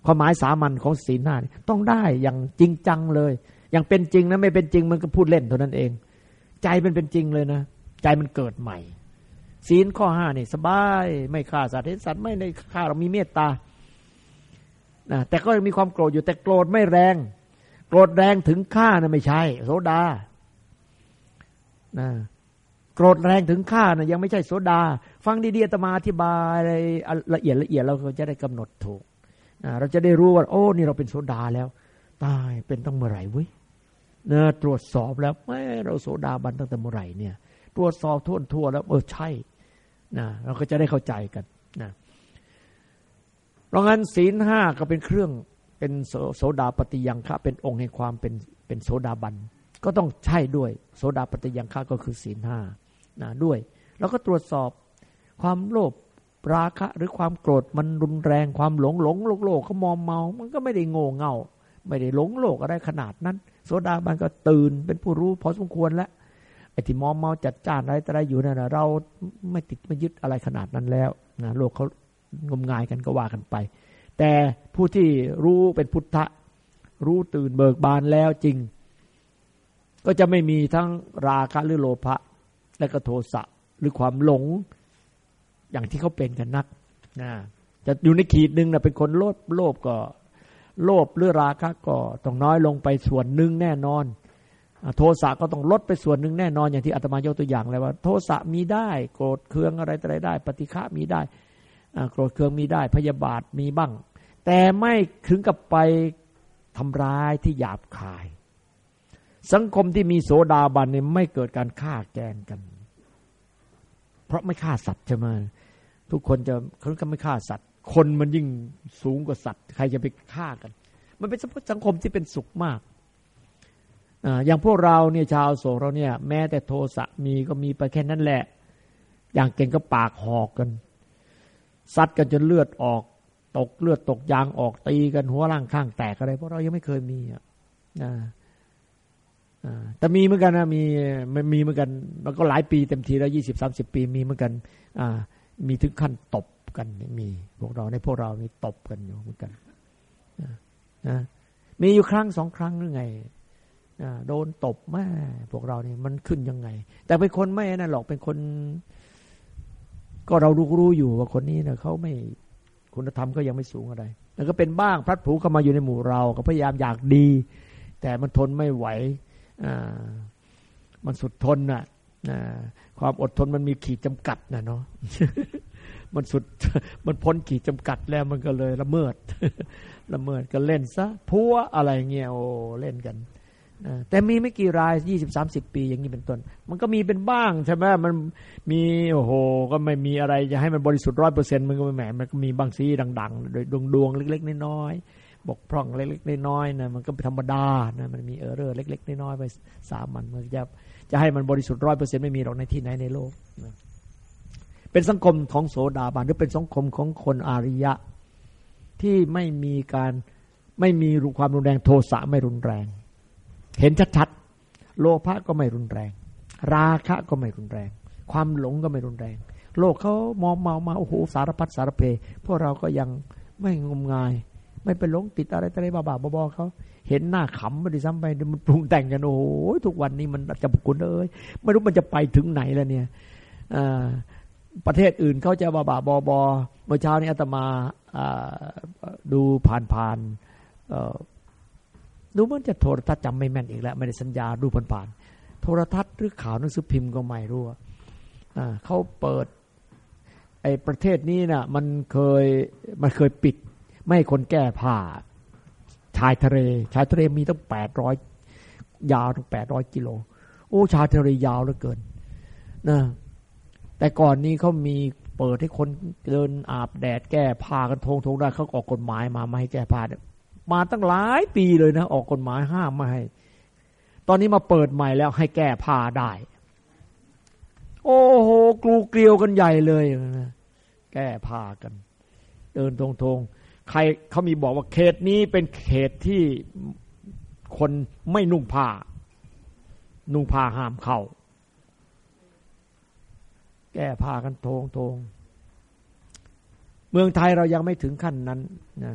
ความหมายสามัญของศีลห้าต้องได้อย่างจริงจังเลย อย่างเป็นจริงนะไม่เป็นจริงมันก็พูดเล่นเท่านั้นเอง ใจมันเป็นจริงเลยนะ ใจมันเกิดใหม่ ศีลข้อห้านี่ สบายไม่ฆ่าสัตว์เห็นสัตว์ไม่ได้ฆ่าเรามีเมตตานะแต่ก็ยังมีความโกรธอยู่แต่โกรธไม่แรง โกรธแรงถึงฆ่านะไม่ใช่ โสดานะโกรธแรงถึงฆ่านะยังไม่ใช่โสดา ฟังดีๆตมาอธิบายละเอียดละเอียดเราก็จะได้กำหนดถูกนะเราจะได้รู้ว่า โอ้ นี่เราเป็นโสดาแล้ว ตายเป็นตั้งเมื่อไหร่เว้ย นะตรวจสอบแล้วไม่เราโสดาบันตั้งแต่เมื่อไหร่เนี่ย ตรวจสอบทั่วทั่วแล้วเออใช่นะเราก็จะได้เข้าใจกันนะเพราะงั้นศีลห้าก็เป็นเครื่องเป็นโสดาปฏิยังคะเป็นองค์แห่งความเป็นเป็นโสดาบันก็ต้องใช่ด้วย โสดาปฏิยังคะก็คือศีลห้านะด้วย แล้วก็ตรวจสอบความโลภราคะหรือความโกรธมันรุนแรงความหลงหลงโลกโลกเขามอมเมา มันก็ไม่ได้โง่เง่า ไม่ได้หลงโลกอะไรขนาดนั้น สดาบันก็ตื่นเป็นผู้รู้พอสมควรแล้วไอ้ที่มอมเมาจัดจ้านอะไรอะไรอยู่นั่นนะเราไม่ติดไม่ยึดอะไรขนาดนั้นแล้วนะโลกเขางมงายกันก็ว่ากันไป แต่ผู้ที่รู้เป็นพุทธะ รู้ตื่นเบิกบานแล้วจริง ก็จะไม่มีทั้งราคะหรือโลภะและก็โทสะหรือความหลงอย่างที่เขาเป็นกันนักนะจะอยู่ในขีดหนึ่งนะเป็นคนโลภโลภก็ โลภหรือราคะก็ต้องน้อยลงไปส่วนหนึ่งแน่นอนโทสะก็ต้องลดไปส่วนหนึ่งแน่นอนอย่างที่อาตมายกตัวอย่างเลยว่า โทสะมีได้ โกรธเคืองอะไรอะไรได้ ปฏิฆะมีได้โกรธเคืองมีได้พยาบาทมีบ้าง แต่ไม่ถึงกับไปทำร้ายที่หยาบคาย สังคมที่มีโสดาบันเนี่ยไม่เกิดการฆ่าแกงกัน เพราะไม่ฆ่าสัตว์ใช่ไหมทุกคนจะเขาก็ไม่ฆ่าสัตว์ คนมันยิ่งสูงกว่าสัตว์ ใครจะไปฆ่ากัน มันเป็นสังคมที่เป็นสุขมากอย่างพวกเราเนี่ยชาวโสเราเนี่ย แม้แต่โทสะมีก็มีไปแค่นั้นแหละ อย่างเก่งก็ปากหอกกันซัดกันจนเลือดออก ตกเลือดตกยางออกตีกันหัวร่างข้างแตกอะไรเพราะเรายังไม่เคยมีอะแต่มีเหมือนกันนะมีมันมีเหมือนกัน มันก็หลายปีเต็มทีแล้วยี่สิบสามสิบปีมีเหมือนกัน อ่า มีถึงขั้นตบ กันมี พวกเราในพวกเรานี่ตบกันอยู่เหมือนกันนะมีอยู่ครั้งสองครั้งหรือไงโดนตบแม่พวกเรานี่มันขึ้นยังไง แต่เป็นคนไม่นั่นหรอกเป็นคน ก็เรารู้รู้อยู่ว่าคนนี้เนะเขาไม่คุณธรรมก็ยังไม่สูงอะไร แล้วก็เป็นบ้างพลัดผูเข้ามาอยู่ในหมู่เรา ก็พยายามอยากดี แต่มันทนไม่ไหวมันสุดทนน่ะความอดทนมันมีขีดจำกัดนะเนาะ มันสุดมันพ้นขีดจำกัดแล้วมันก็เลยละเมิด ละเมิดก็เล่นซะพัวอะไรเงี้ยโอ้เล่นกันแต่มีไม่กี่รายยี่สิบสามสิบปีอย่างนี้เป็นต้น มันก็มีเป็นบ้างใช่ไหมมันมีโอ้โห ก็ไม่มีอะไรจะให้มันบริสุทธิ์ร้อยเปอร์เซ็นต์มันก็ไม่แหมมันก็มีบางซีดังๆ โดยดวงดวงเล็ก ๆ น้อยๆบกพร่องเล็กๆ น้อยๆนะมันก็เป็นธรรมดานะมันมีเออร์เรอร์เล็ก ๆ น้อยๆไปสามันมันจะจะให้มันบริสุทธิ์ร้อยเปอร์เซ็นต์ไม่มีหรอกในที่ไหนในโลกนะ เป็นสังคมของโสดาบันหรือเป็นสังคมของคนอาริยะ ที่ไม่มีการไม่มีความรุนแรงโทสะไม่รุนแรง เห็นชัดๆโลภะก็ไม่รุนแรง ราคะก็ไม่รุนแรง ความหลงก็ไม่รุนแรง โลกเขามองเมามาโอ้โหสารพัดสารเพพวกเราก็ยังไม่งมงาย ไม่ไปหลงติดอะไรอะไรบ้าๆบอๆเขาเห็นหน้าขำไปดิซ้ำไปมันปรุงแต่งกันโอ้โหทุกวันนี้มันจะบุกุลเอ้ยไม่รู้มันจะไปถึงไหนแล้วเนี่ยอ่า ประเทศอื่นเขาจะบ้าๆบอเมื่อเช้านี้อาตมาดูผ่านๆดูมันจะโทรทัศน์จำไม่แม่นอีกแล้ว ไม่ได้สัญญาดูผ่านๆโทรทัศน์หรือข่าวหนังสือพิมพ์ก็ไม่รู้เขาเปิด ไอ้ประเทศนี้นะ่ะมันเคยมันเคยปิด ไม่ให้คนแก้ผ้าชายทะเล ชายทะเลมีตั้งแปดร้อยยาวตั้งแปดร้อยกิโล โอ้ ชายทะเลยาวเหลือเกินนะ แต่ก่อนนี้เขามีเปิดให้คนเดินอาบแดดแก้ผ้ากันทงทงได้เขาออกกฎหมายมาไม่ให้แก้ผ้ามาตั้งหลายปีเลยนะ ออกกฎหมายห้ามไม่ให้ ตอนนี้มาเปิดใหม่แล้วให้แก้ผ้าได้ โอ้โหกลูเกลียวกันใหญ่เลยนะแก้ผ้ากัน เดินตรงๆใครเขามีบอกว่าเขตนี้เป็นเขตที่คนไม่นุ่งผ้า นุ่งผ้าห้ามเข้า แก้ผ้ากันโทงทงเมืองไทยเรายังไม่ถึงขั้นนั้นนะ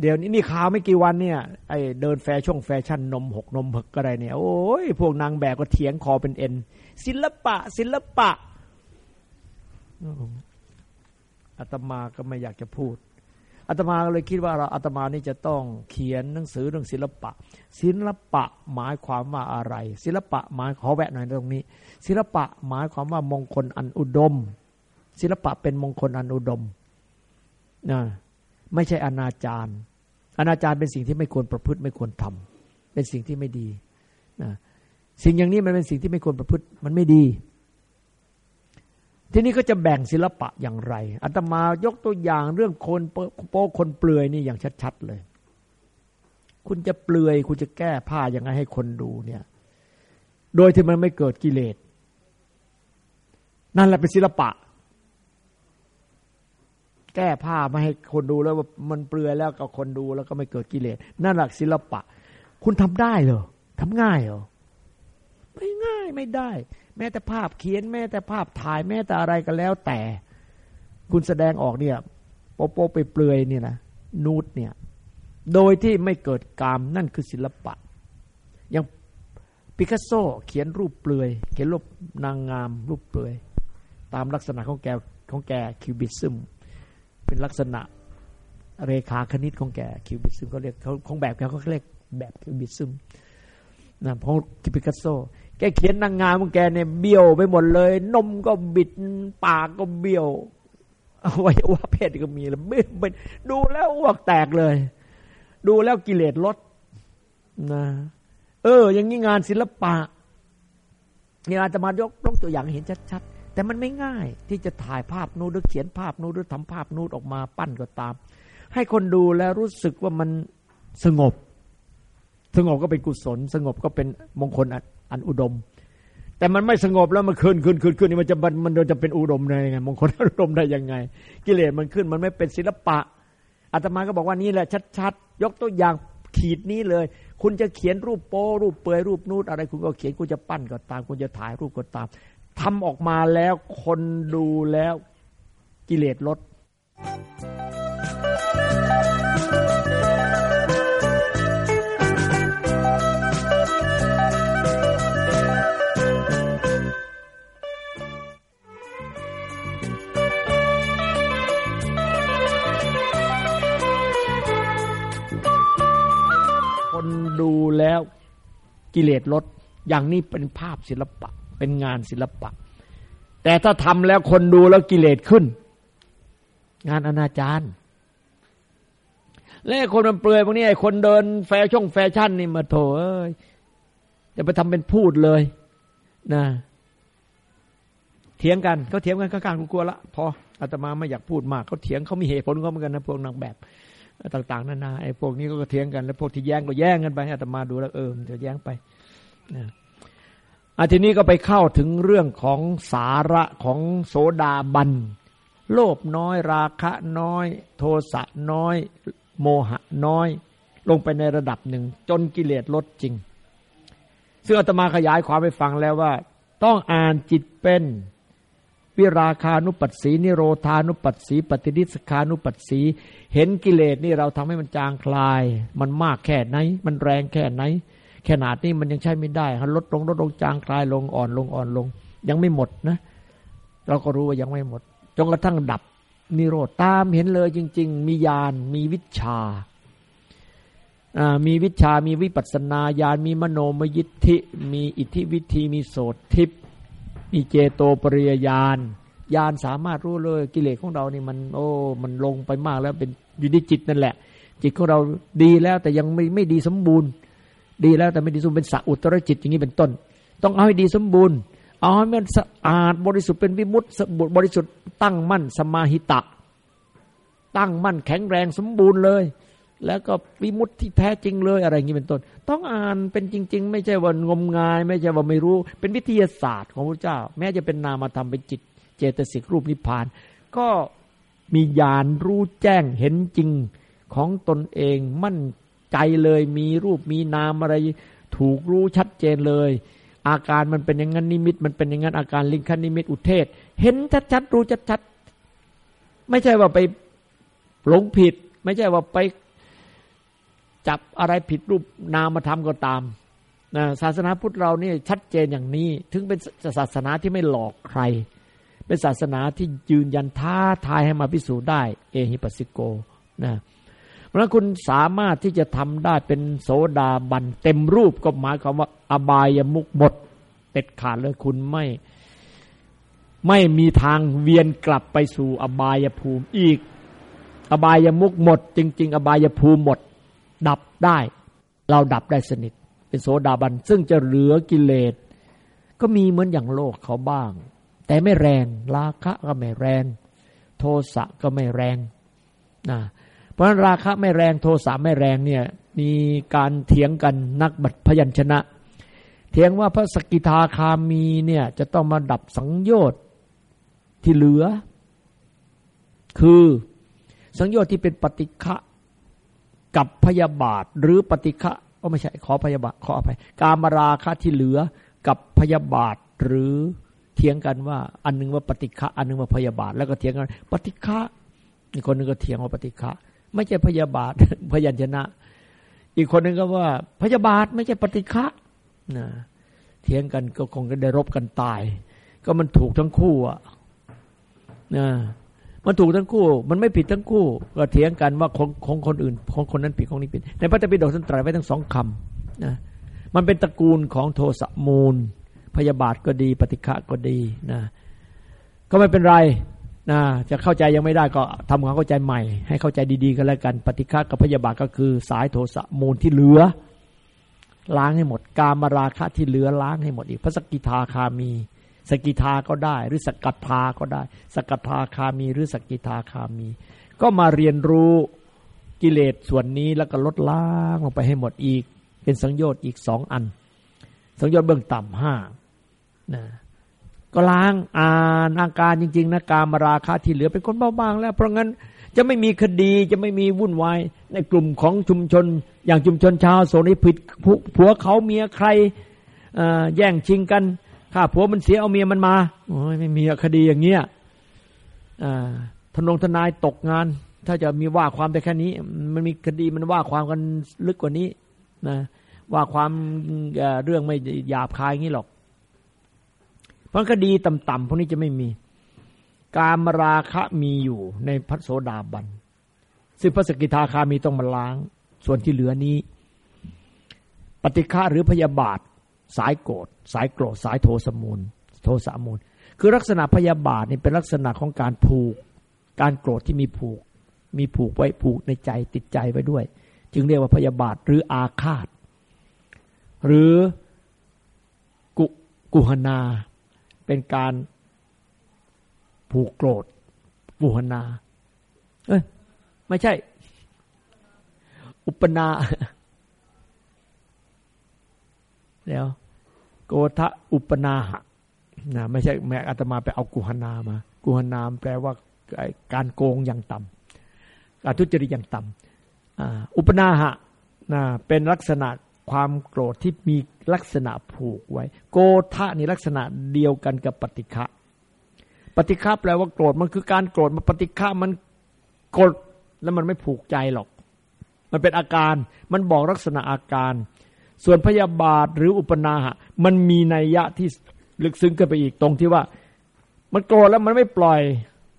เดี๋ยวนี้นี่ข่าวไม่กี่วันเนี่ยไอเดินแฟชั่นแฟชั่นนมหกนมหกอะไรเนี่ย โอ้ยพวกนางแบบก็เถียงคอเป็นเอ็นศิลปะ ศิลปะอาตมาก็ไม่อยากจะพูด อาตมาเลยคิดว่าเราอาตมานี่จะต้องเขียนหนังสือเรื่องศิลปะ ศิลปะหมายความว่าอะไร ศิลปะหมายขอแวะหน่อยตรงนี้ ศิลปะหมายความว่ามงคลอันอุดม ศิลปะเป็นมงคลอันอุดมนะไม่ใช่อนาจารอนาจารเป็นสิ่งที่ไม่ควรประพฤติไม่ควรทำเป็นสิ่งที่ไม่ดีนะสิ่งอย่างนี้มันเป็นสิ่งที่ไม่ควรประพฤติมันไม่ดี ทีนี้ก็จะแบ่งศิลปะอย่างไรอาตมายกตัวอย่างเรื่องคนโป๊คนเปลือยนี่อย่างชัดๆเลย คุณจะเปลือย คุณจะแก้ผ้ายังไงให้คนดูเนี่ย โดยที่มันไม่เกิดกิเลส นั่นแหละเป็นศิลปะ แก้ผ้าไม่ให้คนดูแล้วมันเปลือยแล้วก็คนดูแล้วก็ไม่เกิดกิเลส นั่นหลักศิลปะ คุณทำได้เหรอทำง่ายเหรอไม่ง่ายไม่ได้ แม้แต่ภาพเขียน แม้แต่ภาพถ่ายแม้แต่อะไรก็แล้วแต่ คุณแสดงออกเนี่ย โป๊โป๊ไปเปลือยเนี่ยนะนูดเนี่ย โดยที่ไม่เกิดกามนั่นคือศิลปะอย่างปิกัสโซเขียนรูปเปลือย เขียนรูปนางงาม รูปเปลือย ตามลักษณะของแกของแก cubism เป็นลักษณะเรขาคณิตของแก cubism เขาเรียกเขาของแบบแกเขาเรียกแบบ cubism นะเพราะกิปิกัสโซ แกเขียนนางงามของแกเนี่ยเบี้ยวไปหมดเลย นมก็บิดปากก็เบี้ยวอวัยวะเพศก็มีแล้วไม่เป็นดูแล้วอ้วกแตกเลย ดูแล้วกิเลสลดนะเออ อย่างนี้งานศิลปะนี่อาจจะมายกยกตัวอย่างเห็นชัดๆแต่มันไม่ง่าย ที่จะถ่ายภาพนู้นหรือเขียนภาพนู้นหรือทำภาพนู้นออกมาปั้นก็ตาม ให้คนดูแล้วรู้สึกว่ามันสงบ สงบก็เป็นกุศล สงบก็เป็นมงคล อันอุดม แต่มันไม่สงบแล้วมันขึ้นขึ้นขึ้นขึ้นนี่มันจะมันจะเป็นอุดมได้ยังไงมงคลอุดมได้ยังไง กิเลสมันขึ้นมันไม่เป็นศิลปะอาตมาก็บอกว่านี่แหละชัดๆ ยกตัวอย่างขีดนี้เลย คุณจะเขียนรูปโป้รูปเปยรูปนูดอะไร คุณก็เขียนคุณจะปั้นก็ตาม คุณจะถ่ายรูปก็ตามทำออกมาแล้วคนดูแล้วกิเลสลด คนดูแล้วกิเลสลดอย่างนี้เป็นภาพศิลปะ เป็นงานศิลปะ แต่ถ้าทำแล้วคนดูแล้วกิเลสขึ้น งานอนาจารและคนมันเปลือยพวกนี้ไอ้คนเดินแฟชั่นแฟชั่นนี่มาโถเอ้ยจะไปทำเป็นพูดเลยนะ เถียงกันเขาเถียงกันข้างๆกลัวละพออาตมาไม่อยากพูดมากเขาเถียงเขามีเหตุผลเขาเหมือนกันนะพวกนางแบบต่าง ๆนานาไอ้พวกนี้ก็เถียงกันแล้วพวกที่แย้งก็แย้งกันไปอาตมาดูแล้วเออมันจะแย้งไปนะอาทีนี้ก็ไปเข้าถึงเรื่องของสาระของโสดาบัน โลภน้อยราคะน้อย โทสะน้อย โมหะน้อย ลงไปในระดับหนึ่ง จนกิเลสลดจริง ซึ่งอาตมาขยายความไปฟังแล้วว่า ต้องอ่านจิตเป็น วิราคานุปัสสีนิโรธานุปัสสีปฏิดิสคานุปัสสี เห็นกิเลสนี่เราทำให้มันจางคลาย มันมากแค่ไหน มันแรงแค่ไหน ขนาดนี้มันยังใช้ไม่ได้ลดลงลดลงจางคลายลงอ่อนลงอ่อนลง ยังไม่หมดนะ เราก็รู้ว่ายังไม่หมดจนกระทั่งดับนิโรธตามเห็นเลยจริง ๆ มีญาณมีวิชามีวิชามีวิปัสนาญาณมีมโนมยิทธิ มีอิทธิวิธีมีโสตทิพ มีเจโตปริยญาณญาณสามารถรู้เลยกิเลสของเรานี่มัน โอ้มันลงไปมากแล้วเป็นอยู่ในจิตนั่นแหละ จิตของเราดีแล้วแต่ยังไม่ไม่ดีสมบูรณ์ ดีแล้วแต่ไม่ดีสมบูรณ์เป็นสัอุตรจิตอย่างนี้เป็นต้น ต้องเอาให้ดีสมบูรณ์ เอาให้มันสะอาดบริสุทธิ์เป็นวิมุตติบริสุทธิ์ตั้งมั่นสมาหิตะ ตั้งมั่นแข็งแรงสมบูรณ์เลย แล้วก็วิมุตที่แท้จริงเลยอะไรอย่างนี้เป็นต้น ต้องอ่านเป็นจริง ๆ ไม่ใช่ว่างมงาย ไม่ใช่ว่าไม่รู้ เป็นวิทยาศาสตร์ของพระเจ้า แม้จะเป็นนามธรรมเป็นจิตเจตสิกรูปนิพพาน ก็มีญาณรู้แจ้งเห็นจริงของตนเองมั่นใจเลยมีรูปมีนามอะไร ถูกรู้ชัดเจนเลย อาการมันเป็นอย่างนั้นนิมิต มันเป็นอย่างนั้นอาการลิงคนิมิตอุเทศ เห็นชัดๆรู้ชัดๆไม่ใช่ว่าไปหลงผิด ไม่ใช่ว่าไป จับอะไรผิดรูปนามธรรมก็ตามนะศาสนาพุทธเรานี่ชัดเจนอย่างนี้ ถึงเป็นศาสนาที่ไม่หลอกใคร เป็นศาสนาที่ยืนยันท้าทายให้มาพิสูจน์ได้ เอหิปัสสิโกนะเพราะคุณสามารถที่จะทำได้เป็นโสดาบันเต็มรูปก็หมายความว่า อบายมุกหมดเด็ดขาดเลยคุณไม่ ไม่มีทางเวียนกลับไปสู่อบายภูมิอีก อบายมุกหมด จริง ๆ อบายภูมิหมด ดับได้ เราดับได้สนิท เป็นโสดาบัน ซึ่งจะเหลือกิเลส ก็มีเหมือนอย่างโลกเขาบ้าง แต่ไม่แรงราคะก็ไม่แรง โทสะก็ไม่แรงนะเพราะฉะนั้นราคะไม่แรงโทสะไม่แรงเนี่ยมีการเถียงกันนักบัตพยัญชนะ เถียงว่าพระสกิทาคามีเนี่ยจะต้องมาดับสังโยชน์ที่เหลือ คือสังโยชน์ที่เป็นปฏิฆะ กับพยาบาทหรือปฏิฆะก็ไม่ใช่ขอพยาบาทขออภัยกามราคะที่เหลือกับพยาบาทหรือเถียงกันว่า อันนึงว่าปฏิฆะอันนึงว่าพยาบาท แล้วก็เถียงกัน ปฏิฆะอีกคนนึงก็เถียงว่าปฏิฆะไม่ใช่พยาบาทพยัญชนะ อีกคนนึงก็ว่าพยาบาทไม่ใช่ปฏิฆะนะเถียงกันก็คงจะได้รบกันตาย ก็มันถูกทั้งคู่อะนะ มันถูกทั้งคู่ มันไม่ผิดทั้งคู่ก็เถียงกันว่าของของคนอื่น ของคนนั้นผิดของนี้ผิดในพระธรรมปิฎกท่านตรัสไว้ทั้งสองคำนะมันเป็นตระกูลของโทสะมูล พยาบาทก็ดีปฏิฆะก็ดีนะก็ไม่เป็นไรนะจะเข้าใจยังไม่ได้ก็ทำความเข้าใจใหม่ ให้เข้าใจดีๆกันแล้วกัน ปฏิฆะกับพยาบาทก็คือ สายโทสะมูลที่เหลือ ล้างให้หมด กามราคะที่เหลือล้างให้หมดอีกพระสกิทาคามี สกิทาก็ได้ หรือสกัดทาก็ได้ สกัดทาคามีหรือสกิทาคามี ก็มาเรียนรู้กิเลสส่วนนี้แล้วก็ลดล้างลงไปให้หมดอีก เป็นสังโยชน์อีกสองอัน สังโยชน์เบื้องต่ำห้านะก็ล้างอ่านอาการจริง ๆนะการมาราคาที่เหลือเป็นคนเบาบางแล้ว เพราะงั้นจะไม่มีคดีจะไม่มีวุ่นวายในกลุ่มของชุมชน อย่างชุมชนชาวโซนิผิดผัวเขาเมียใครแย่งชิงกัน ข้าผัวมันเสียเอาเมียมันมาโอ้ยไม่มีคดีอย่างเงี้ยทนงทนายตกงาน ถ้าจะมีว่าความแต่แค่นี้ มันมีคดีมันว่าความกันลึกกว่านี้นะว่าความเรื่องไม่หยาบคายอย่างนี้หรอก เพราะคดีต่ำๆพวกนี้จะไม่มี การมราคะมีอยู่ในพระโสดาบันซึ่งพระสกิทาคามีต้องมาล้าง ส่วนที่เหลือนี้ ปฏิฆาหรือพยาบาท สายโกรธสายโกรธสายโทสมูล โทสะมูล คือลักษณะพยาบาทนี่เป็นลักษณะของการผูก การโกรธที่มีผูก มีผูกไว้ผูกในใจติดใจไว้ด้วย จึงเรียกว่าพยาบาทหรืออาฆาต หรือกุกุหนา เป็นการผูกโกรธกุหนา เอ้ยไม่ใช่ อุปนา แล้ว โกทะอุปนาหะนะไม่ใช่แม่อาตมาไปเอากุหนามา กุหนามแปลว่าการโกงอย่างต่ำการทุจริตอย่างต่ำอุปนาหะนะเป็นลักษณะความโกรธที่มีลักษณะผูกไว้ โกทะนี่ลักษณะเดียวกันกับปฏิฆะปฏิฆะแปลว่าโกรธมันคือการโกรธมันปฏิฆะมันโกรธแล้วมันไม่ผูกใจหรอก มันเป็นอาการมันบอกลักษณะอาการ ส่วนพยาบาทหรืออุปนาหะ มันมีนัยยะที่ลึกซึ้งขึ้นไปอีกตรงที่ว่า มันโกรธแล้วมันไม่ปล่อย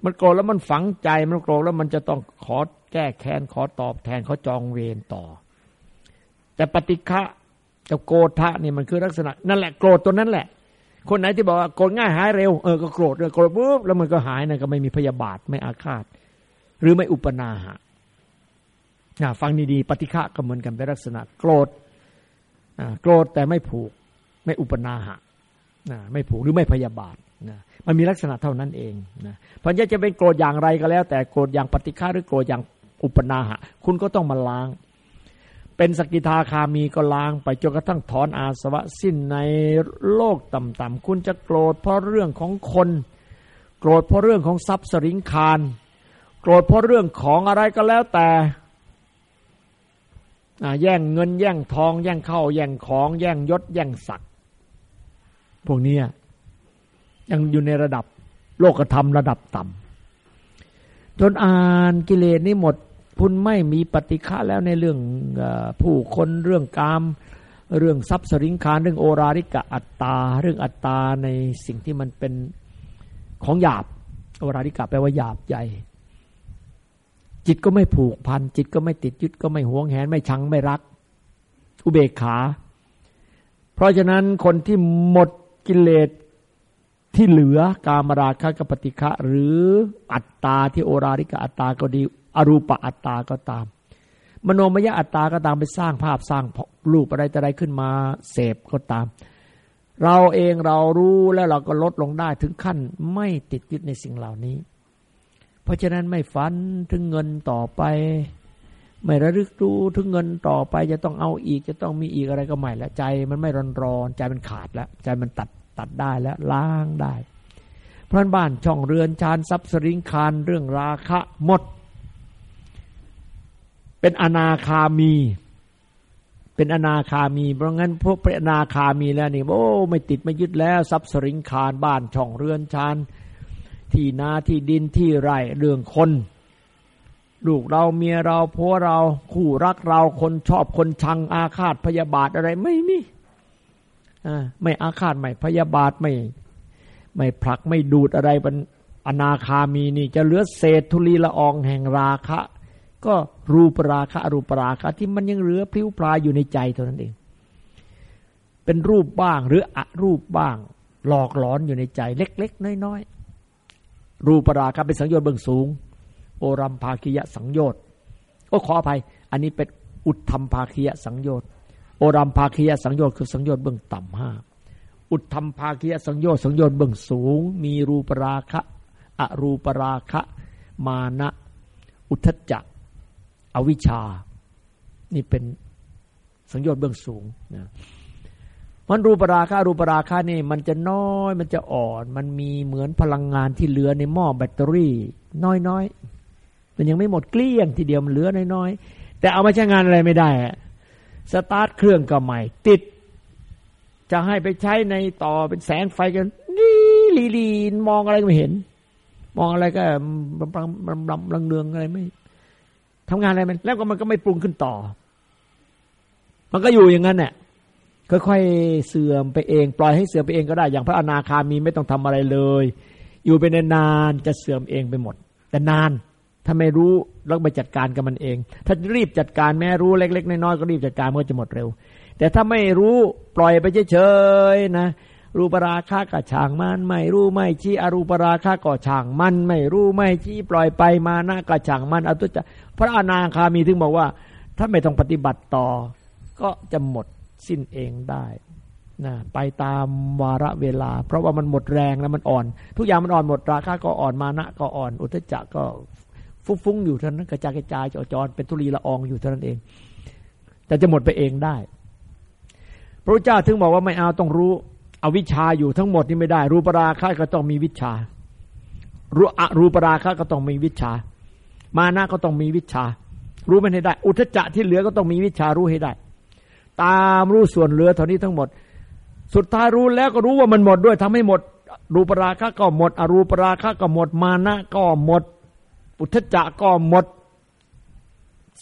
มันโกรธแล้วมันฝังใจมันโกรธแล้วมันจะต้องขอแก้แค้นขอตอบแทนขาจองเวรต่อ แต่ปฏิฆะกับโกธะนี่มันคือลักษณะ นั่นแหละโกรธตัวนั้นแหละ คนไหนที่บอกว่าโกรธง่ายหายเร็วเออก็โกรธเลยโกรธปุ๊บแล้วมันก็หายนะก็ไม่มีพยาบาทไม่อาฆาต หรือไม่อุปนาหะฟังดีๆปฏิฆะก็เหมือนกันเป็นลักษณะ โกรธ โกรธแต่ไม่ผูก ไม่อุปนาหะไม่ผูกหรือไม่พยาบาทนะมันมีลักษณะเท่านั้นเองนะเพราะจะเป็นโกรธอย่างไรก็แล้ว แต่โกรธอย่างปฏิฆาหรือโกรธอย่างอุปนาหะ คุณก็ต้องมาล้าง เป็นสกิทาคามีก็ล้างไปจนกระทั่งถอนอาสวะสิ้นในโลกต่ำๆคุณจะโกรธเพราะเรื่องของคน โกรธเพราะเรื่องของทรัพย์สริงคารโกรธเพราะเรื่องของอะไรก็แล้วแต่ แย่งเงินแย่งทอง แย่งเข้าแย่งของ แย่งยศ แย่งศักดิ์พวกนี้ยังอยู่ในระดับโลกธรรมระดับต่ำจนอ่านกิเลสนี้หมดพุนไม่มีปฏิฆะแล้วในเรื่องผู้คนเรื่องกาม เรื่องทรัพย์สริงคารเรื่องโอราริกะอัตตา เรื่องอัตตาในสิ่งที่มันเป็นของหยาบโอราริกะแปลว่าหยาบใหญ่ จิตก็ไม่ผูกพัน จิตก็ไม่ติดยึดก็ไม่หวงแหน ไม่ชังไม่รัก อุเบกขา เพราะฉะนั้นคนที่หมดกิเลสที่เหลือกามราคะกับปฏิฆะหรืออัตตาที่โอราริกะอัตตาก็ดี อรูปอัตตาก็ตาม มโนมยอัตตาก็ตามไปสร้างภาพสร้างรูปอะไรแต่อะไรขึ้นมาเสพก็ตาม เราเองเรารู้แล้วเราก็ลดลงได้ถึงขั้นไม่ติดยึดในสิ่งเหล่านี้ เพราะฉะนั้นไม่ฝันถึงเงินต่อไป ไม่ระลึกรู้ถึงเงินต่อไปจะต้องเอาอีกจะต้องมีอีกอะไรก็ใหม่ล้วใจมันไม่ร้อนรอนใจมันขาดแล้วใจมันตัดตัดได้แล้วล้างได้เพราะบ้านช่องเรือนชานทรัพย์สริงคารเรื่องราคะหมด เป็นอนาคามี เป็นอนาคามี เพราะงั้นพวกเป็นอนาคามีแล้วนี่โอ้ไม่ติดไม่ยึดแล้ว ทรัพย์สริงคารบ้านช่องเรือนชาน ที่นาที่ดินที่ไร่เรื่องคน ลูกเราเมียเราผัวเราคู่รักเราคนชอบคนชังอาฆาตพยาบาทอะไรไม่มีไม่อาฆาตไม่พยาบาทไม่ ไม่ผลักไม่ดูดอะไรเป็นอนาคามีนี่จะเหลือเศษทุลีละอองแห่งราคะ ก็รูปราคะรูปราคะที่มันยังเหลือพลิ้วปลายอยู่ในใจเท่านั้นเอง เป็นรูปบ้างหรืออรูปบ้าง หลอกหลอนอยู่ในใจเล็ก ๆ น้อย ๆ รูปราคะเป็นสังโยชน์เบื้องสูง โอรัมภาคิยะสังโยชน์โอ้ขออภัย อันนี้เป็นอุทธรรมภาคียะสังโยชน์โอรัมภาคียะสังโยชน์คือสังโยชน์เบื้องต่ำห้าอุทธรรมภาคียะสังโยชน์สังโยชน์เบื้องสูง มีรูปราคะอรูปราคะ มานะอุทจจะอวิชชานี่เป็นสังโยชน์เบื้องสูงนะ มันรูปราคะรูปราคะนี่มันจะน้อยมันจะอ่อน มันมีเหมือนพลังงานที่เหลือในหม้อแบตเตอรี่ น้อยๆ มันยังไม่หมดเกลี้ยงทีเดียวมันเหลือน้อยๆ แต่เอามาใช้งานอะไรไม่ได้สตาร์ทเครื่องก็ใหม่ ติด จะให้ไปใช้ในต่อเป็นแสงไฟกันนี่ลีลีนมองอะไรก็ไม่เห็น มองอะไรก็ลำลำลำลังเนืองอะไรไม่ทำงานอะไรมัน แล้วก็มันก็ไม่ปรุงขึ้นต่อ มันก็อยู่อย่างนั้นเนี่ย ค่อยๆเสื่อมไปเอง ปล่อยให้เสื่อมไปเองก็ได้ อย่างพระอนาคามีไม่ต้องทำอะไรเลย อยู่ไปนานๆจะเสื่อมเองไปหมด แต่นานถ้าไม่รู้แล้วไปจัดการกับมันเอง ถ้ารีบจัดการแม้รู้เล็ก ๆ น้อยๆก็รีบจัดการมันก็จะหมดเร็ว แต่ถ้าไม่รู้ปล่อยไปเฉยๆนะรูปราคาก็ช่างมันไม่รู้ไม่ชี้อรูปราคาก็ช่างมันไม่รู้ไม่ชี้ปล่อยไปมาหนะก็ช่างมันเอาตัวจะพระอนาคามีถึงบอกว่า ถ้าไม่ต้องปฏิบัติต่อ ก็จะหมด สิ้นเองได้นะไปตามวาระเวลา เพราะว่ามันหมดแรงแล้วมันอ่อน ทุกอย่างมันอ่อนหมดราคาก็อ่อนมานะก็อ่อน อุทจักก็ฟุ้งๆอยู่เท่านั้นกระจายกระจายจอจเป็นทุลีละอองอยู่เท่านั้นเอง แต่จะหมดไปเองได้ พระเจ้าถึงบอกว่าไม่เอาต้องรู้เอาวิชาอยู่ทั้งหมดนี่ไม่ได้ รูปราคะก็ต้องมีวิชารู้อรูปราคะก็ต้องมีวิชา มานะก็ต้องมีวิชา รู้ไม่ได้ อุทจจะที่เหลือก็ต้องมีวิชารู้ให้ได้ ตามรู้ส่วนเหลือเท่านี้ทั้งหมด สุดท้ายรู้แล้วก็รู้ว่ามันหมดด้วยทำให้หมด รูปราคะก็หมด อรูปราคะก็หมดมานะก็หมด อุทจักก็หมด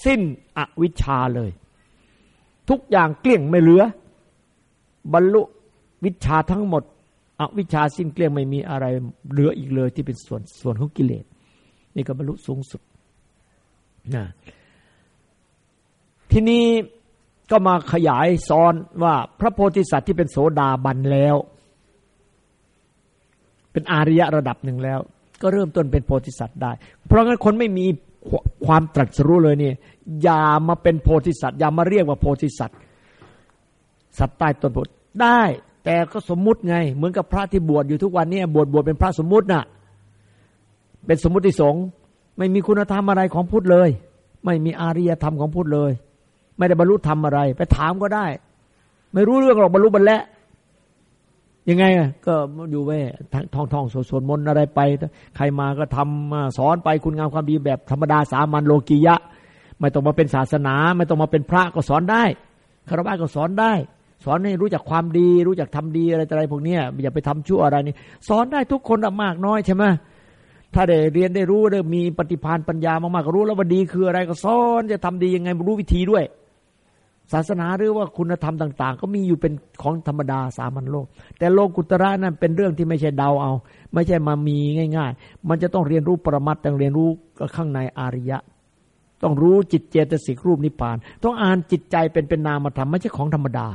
สิ้นอวิชชาเลย ทุกอย่างเกลี้ยงไม่เหลือ บรรลุวิชาทั้งหมดอวิชชาสิ้นเกลี้ยงไม่มีอะไรเหลืออีกเลย ที่เป็นส่วนส่วนของกิเลสนี่ก็บรรลุสูงสุดนะทีนี้ ก็มาขยายซ้อนว่าพระโพธิสัตว์ที่เป็นโสดาบันแล้ว เป็นอาริยะระดับหนึ่งแล้ว ก็เริ่มต้นเป็นโพธิสัตว์ได้ เพราะงั้นคนไม่มีความตรัสรู้เลยเนี่ยอย่ามาเป็นโพธิสัตว์อย่ามาเรียกว่าโพธิสัตว์สัตว์ใต้ต้นโพได้ แต่ก็สมมุติไง เหมือนกับพระที่บวชอยู่ทุกวันนี้บวชบวชเป็นพระสมมุติน่ะ เป็นสมมุติสงฆ์ไม่มีคุณธรรมอะไรของพุทธเลย ไม่มีอาริยธรรมของพุทธเลย ไม่ได้บรรลุธรรมอะไร ไปถามก็ได้ ไม่รู้เรื่องหรอกบรรลุบรรลุยังไงก็อยู่ไว้ท่องท่องสวดมนต์อะไรไป ใครมาก็ทำสอนไปคุณงามความดีแบบธรรมดาสามัญโลกียะ ไม่ต้องมาเป็นศาสนา ไม่ต้องมาเป็นพระก็สอนได้คารวะก็สอนได้ สอนให้รู้จักความดี รู้จักทำดีอะไรอะไรพวกนี้อย่าไปทำชั่วอะไรนี่สอนได้ทุกคนมากน้อยใช่ไหมถ้าได้เรียนได้รู้ได้มีปฏิภาณปัญญามากๆก็รู้แล้วว่าดีคืออะไรก็สอนจะทำดียังไงรู้วิธีด้วย ศาสนาหรือว่าคุณธรรมต่าง ๆ ก็มีอยู่เป็นของธรรมดาสามัญโลก แต่โลกุตระนั้นเป็นเรื่องที่ไม่ใช่เดาเอา ไม่ใช่มามีง่าย ๆ มันจะต้องเรียนรู้ปรมัตต้องเรียนรู้ข้างในอาริยะ ต้องรู้จิตเจตสิกรูปนิพพาน ต้องอ่านจิตใจเป็นเป็นนามธรรมไม่ใช่ของธรรมดา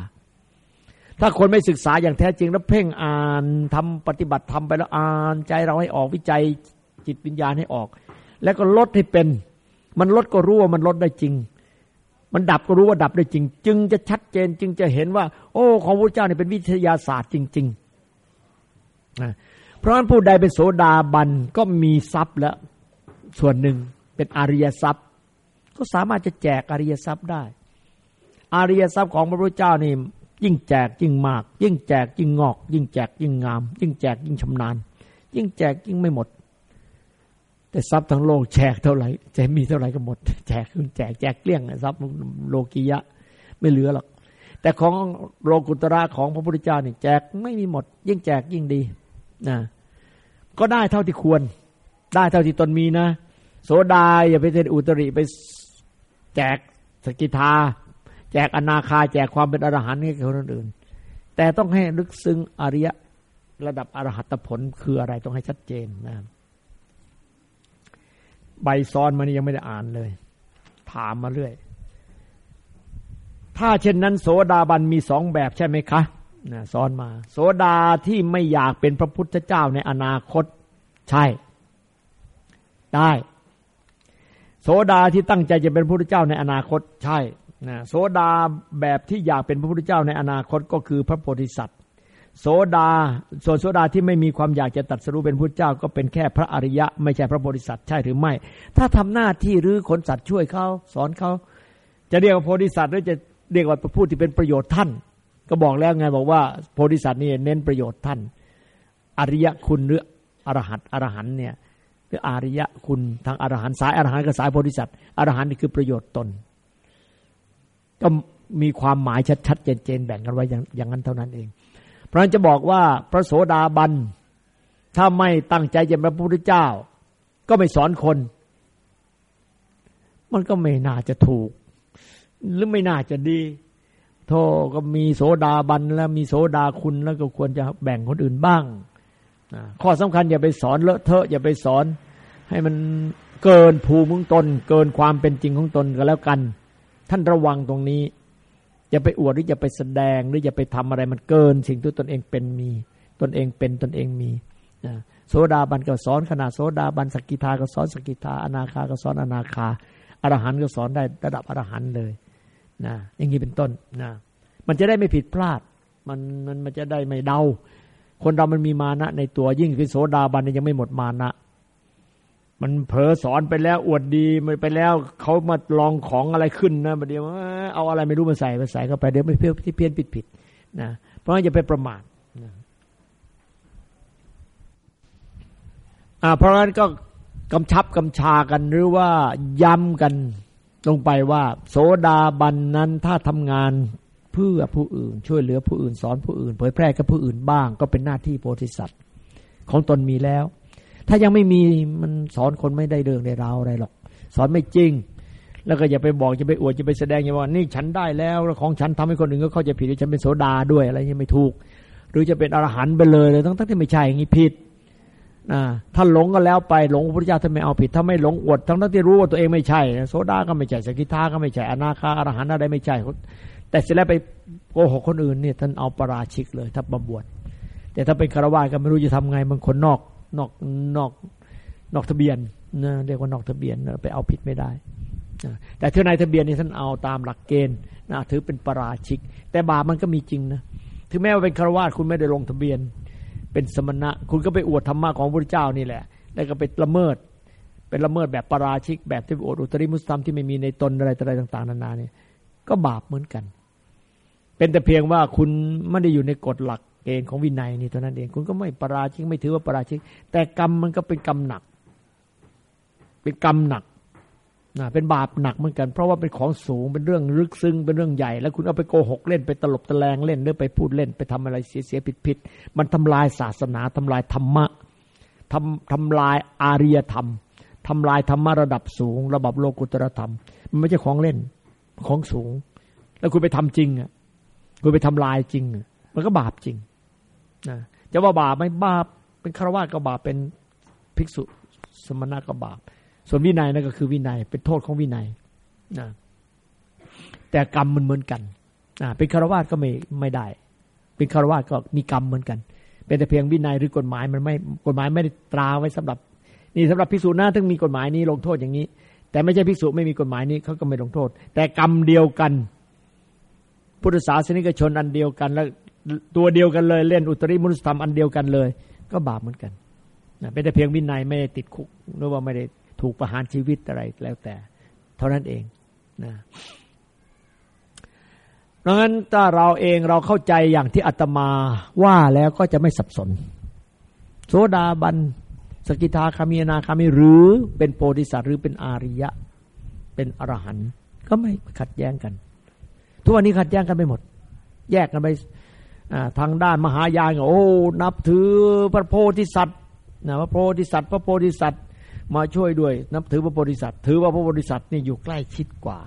ถ้าคนไม่ศึกษาอย่างแท้จริงแล้วเพ่งอ่านทำปฏิบัติทำไปแล้วอ่านใจเราให้ออกวิจัยจิตวิญญาณให้ออก แล้วก็ลดให้เป็น มันลดก็รู้ว่ามันลดได้จริง มันดับก็รู้ว่าดับได้จริง จึงจะชัดเจนจึงจะเห็นว่า โอ้ ของพระเจ้าเนี่ยเป็นวิทยาศาสตร์จริงๆเพราะฉะนั้นผู้ใดเป็นโสดาบันก็มีทรัพย์แล้ว ส่วนหนึ่งเป็นอริยทรัพย์ ก็สามารถจะแจกอริยทรัพย์ได้ อริยทรัพย์ของพระพุทธเจ้านี่ยิ่งแจกยิ่งมาก ยิ่งแจกยิ่งงอก ยิ่งแจกยิ่งงาม ยิ่งแจกยิ่งชำนาญ ยิ่งแจกยิ่งไม่หมด แต่ทรัพย์ทั้งโลกแจกเท่าไหร่จะมีเท่าไหร่ก็หมดแจกคือแจกแจกเกลี้ยงทรัพย์โลกียะไม่เหลือหรอกแต่ของโลกุตระของพระพุทธเจ้านี่แจกไม่มีหมด ยิ่งแจกยิ่งดีนะก็ได้เท่าที่ควร ได้เท่าที่ตนมีนะ โสดาอย่าไปเทนอุตริไปแจกสกิทา แจกอนาคา แจกความเป็นอรหันต์ให้คนอื่นแแต่ต้องให้ลึกซึ้งอริยะระดับอรหัตผลคืออะไรต้องให้ชัดเจนนะ ใบซ้อนมานี่ยังไม่ได้อ่านเลย ถามมาเรื่อย ถ้าเช่นนั้น โสดาบันมีสองแบบใช่ไหมคะนะซ้อนมา โสดาที่ไม่อยากเป็นพระพุทธเจ้าในอนาคต ใช่ ได้ โสดาที่ตั้งใจจะเป็นพระพุทธเจ้าในอนาคต ใช่นะโสดาแบบที่อยากเป็นพระพุทธเจ้าในอนาคตก็คือพระโพธิสัตว์ โสดาส่วนโสดาที่ไม่มีความอยากจะตัดสรู้เป็นพุทธเจ้า ก็เป็นแค่พระอริยะ ไม่ใช่พระโพธิสัตว์ใช่หรือไม่ ถ้าทำหน้าที่หรือขนสัตว์ช่วยเขาสอนเขาจะเรียกว่าโพธิสัตว์หรือจะเรียกว่าผู้ที่เป็นประโยชน์ท่าน ก็บอกแล้วไงบอกว่าโพธิสัตว์นี่เน้นประโยชน์ท่าน อริยะคุณหรืออรหัตอรหันเนี่ยหรืออริยะคุณทางอรหันสายอรหันกับสายโพธิสัตว์อรหันนี่คือประโยชน์ตน ก็มีความหมายชัดๆเจนๆแบ่งกันไว้อย่างอย่างนั้นเท่านั้นเอง พราะนั้นจะบอกว่าพระโสดาบัน ถ้าไม่ตั้งใจจะเป็นพระพุทธเจ้า ก็ไม่สอนคน มันก็ไม่น่าจะถูก หรือไม่น่าจะดีโทก็มีโสดาบันแล้วมีโสดาคุณแล้วก็ควรจะแบ่งคนอื่นบ้างข้อสำคัญอย่าไปสอนเลอะเทอะ อย่าไปสอน ให้มันเกินภูมิของตน เกินความเป็นจริงของตนก็แล้วกัน ท่านระวังตรงนี้ อย่าไปอวดหรืออย่าไปแสดงหรืออย่าไปทำอะไรมันเกิน สิ่งที่ตนเองเป็นมี ตนเองเป็นตนเองมีโสดาบันก็สอนขนาดโสดาบันสกิทาก็สอนสกิทาอนาคาก็สอนอนาคาอรหันต์ก็สอนได้ระดับอรหันต์เลยนะอย่างนี้เป็นต้นนะมันจะได้ไม่ผิดพลาด มันมันมันจะได้ไม่เดา คนเรามันมีมานะในตัวยิ่งคือโสดาบันยังไม่หมดมานะ มันเผลอสอนไปแล้ว อวดดีมันไปแล้วเขามาลองของอะไรขึ้นนะประเดี๋ยวเอาอะไรไม่รู้มาใส่มาใส่เข้าไปเดี๋ยวไม่เพี้ยนที่เพี้ยนผิดผิดนะเพราะงั้นอย่าไปประมาทนะอ่าเพราะงั้นก็กำชับกำชากันหรือว่าย้ำกันลงไปว่า โสดาบันนั้นถ้าทำงานเพื่อผู้อื่น ช่วยเหลือผู้อื่นสอนผู้อื่น เผยแพร่กับผู้อื่นบ้าง ก็เป็นหน้าที่โพธิสัตว์ ของตนมีแล้ว ถ้ายังไม่มีมันสอนคนไม่ได้เรื่องได้ราวอะไรหรอก สอนไม่จริง แล้วก็อย่าไปบอกจะไปอวดจะไปแสดงอย่างว่านี่ฉันได้แล้วของฉันทำให้คนอื่นก็เข้าใจผิดว่าฉันเป็นโสดาด้วยอะไรยังไม่ถูก หรือจะเป็นอรหันต์ไปเลยเลยทั้งทั้งที่ไม่ใช่อย่างนี้ผิดนะถ้าหลงก็แล้วไปหลงพระพุทธเจ้าท่านไม่เอาผิดถ้าไม่หลงอวดทั้งทั้งที่รู้ว่าตัวเองไม่ใช่โสดาก็ไม่ใช่สกิทาก็ไม่ใช่อนาคาอรหันต์อะไรไม่ใช่แต่เสร็จแล้วไปโกหกคนอื่นเนี่ยท่านเอาประราชิกเลยถ้าบำบวชแต่ถ้าเป็นคารวะก็ไม่รู้จะทำไงบางคนนอก นอกนอกนอกทะเบียนนะเรียกว่านอกทะเบียนไปเอาผิดไม่ได้นะแต่เท่าในทะเบียนนี่ท่านเอาตามหลักเกณฑ์นะถือเป็นประราชิก แต่บาปมันก็มีจริงนะถึงแม้ว่าเป็นคารวะคุณไม่ได้ลงทะเบียน เป็นสมณะ คุณก็ไปอวดธรรมะของพระเจ้านี่แหละ แล้วก็ไปละเมิด เป็นละเมิดแบบประราชิก แบบที่อวดอุตริมุสลิมที่ไม่มีในตนอะไรอะไรต่าง ๆ นานาเนี่ยก็บาปเหมือนกัน เป็นแต่เพียงว่าคุณไม่ได้อยู่ในกฎหลัก เกณฑ์ของวินัยนี่เท่านั้นเอง คุณก็ไม่ปราชิกไม่ถือว่าปราชิก แต่กรรมมันก็เป็นกรรมหนัก เป็นกรรมหนักนะเป็นบาปหนักเหมือนกัน เพราะว่าเป็นของสูงเป็นเรื่องลึกซึ้งเป็นเรื่องใหญ่ แล้วคุณเอาไปโกหกเล่นไปตลบตะแลงเล่นหรือไปพูดเล่นไปทำอะไรเสียเสียผิดผิดมันทำลายศาสนาทำลายธรรมะทำทำลายอารียธรรมทำลายธรรมะระดับสูง ระดับโลกุตรธรรม มันไม่ใช่ของเล่นของสูง แล้วคุณไปทำจริงอะคุณไปทำลายจริง มันก็บาปจริง นะจะว่าบาปไหมบาปเป็นฆราวาสก็บาปเป็นภิกษุสมณะก็บาป ส่วนวินัยนั่นก็คือวินัย เป็นโทษของวินัยนะแต่กรรมมันเหมือนกันนะเป็นฆราวาสก็ไม่ไม่ได้ เป็นฆราวาสก็มีกรรมเหมือนกัน เป็นแต่เพียงวินัยหรือกฎหมายมันไม่กฎหมายไม่ได้ตราไว้สำหรับ นี่สำหรับภิกษุหน้าถึงมีกฎหมายนี้ลงโทษอย่างนี้ แต่ไม่ใช่ภิกษุไม่มีกฎหมายนี้เขาก็ไม่ลงโทษ แต่กรรมเดียวกันพุทธศาสนิกชนอันเดียวกัน แล้ว ตัวเดียวกันเลยเล่นอุตริมุสธรรมอันเดียวกันเลย ก็บาปเหมือนกันนะเป็นแต่เพียงวินัยไม่ได้ติดคุกหรือว่าไม่ได้ถูกประหารชีวิตอะไรแล้วแต่ เท่านั้นเองนะเพราะงั้นถ้าเราเองเราเข้าใจอย่างที่อาตมาว่าแล้วก็จะไม่สับสน โสดาบัน สกิทาคามีนาคามีหรือเป็นโพธิสัตว์หรือเป็นอาริยะ เป็นอรหันต์ก็ไม่ขัดแย้งกัน ทุกวันนี้ขัดแย้งกันไปหมด แยกกันไป ทางด้านมหายานโอ้ นับถือพระโพธิสัตว์นะพระโพธิสัตว์ พระโพธิสัตว์มาช่วยด้วย นับถือพระโพธิสัตว์ ถือว่าพระโพธิสัตว์นี่อยู่ใกล้ชิดกว่า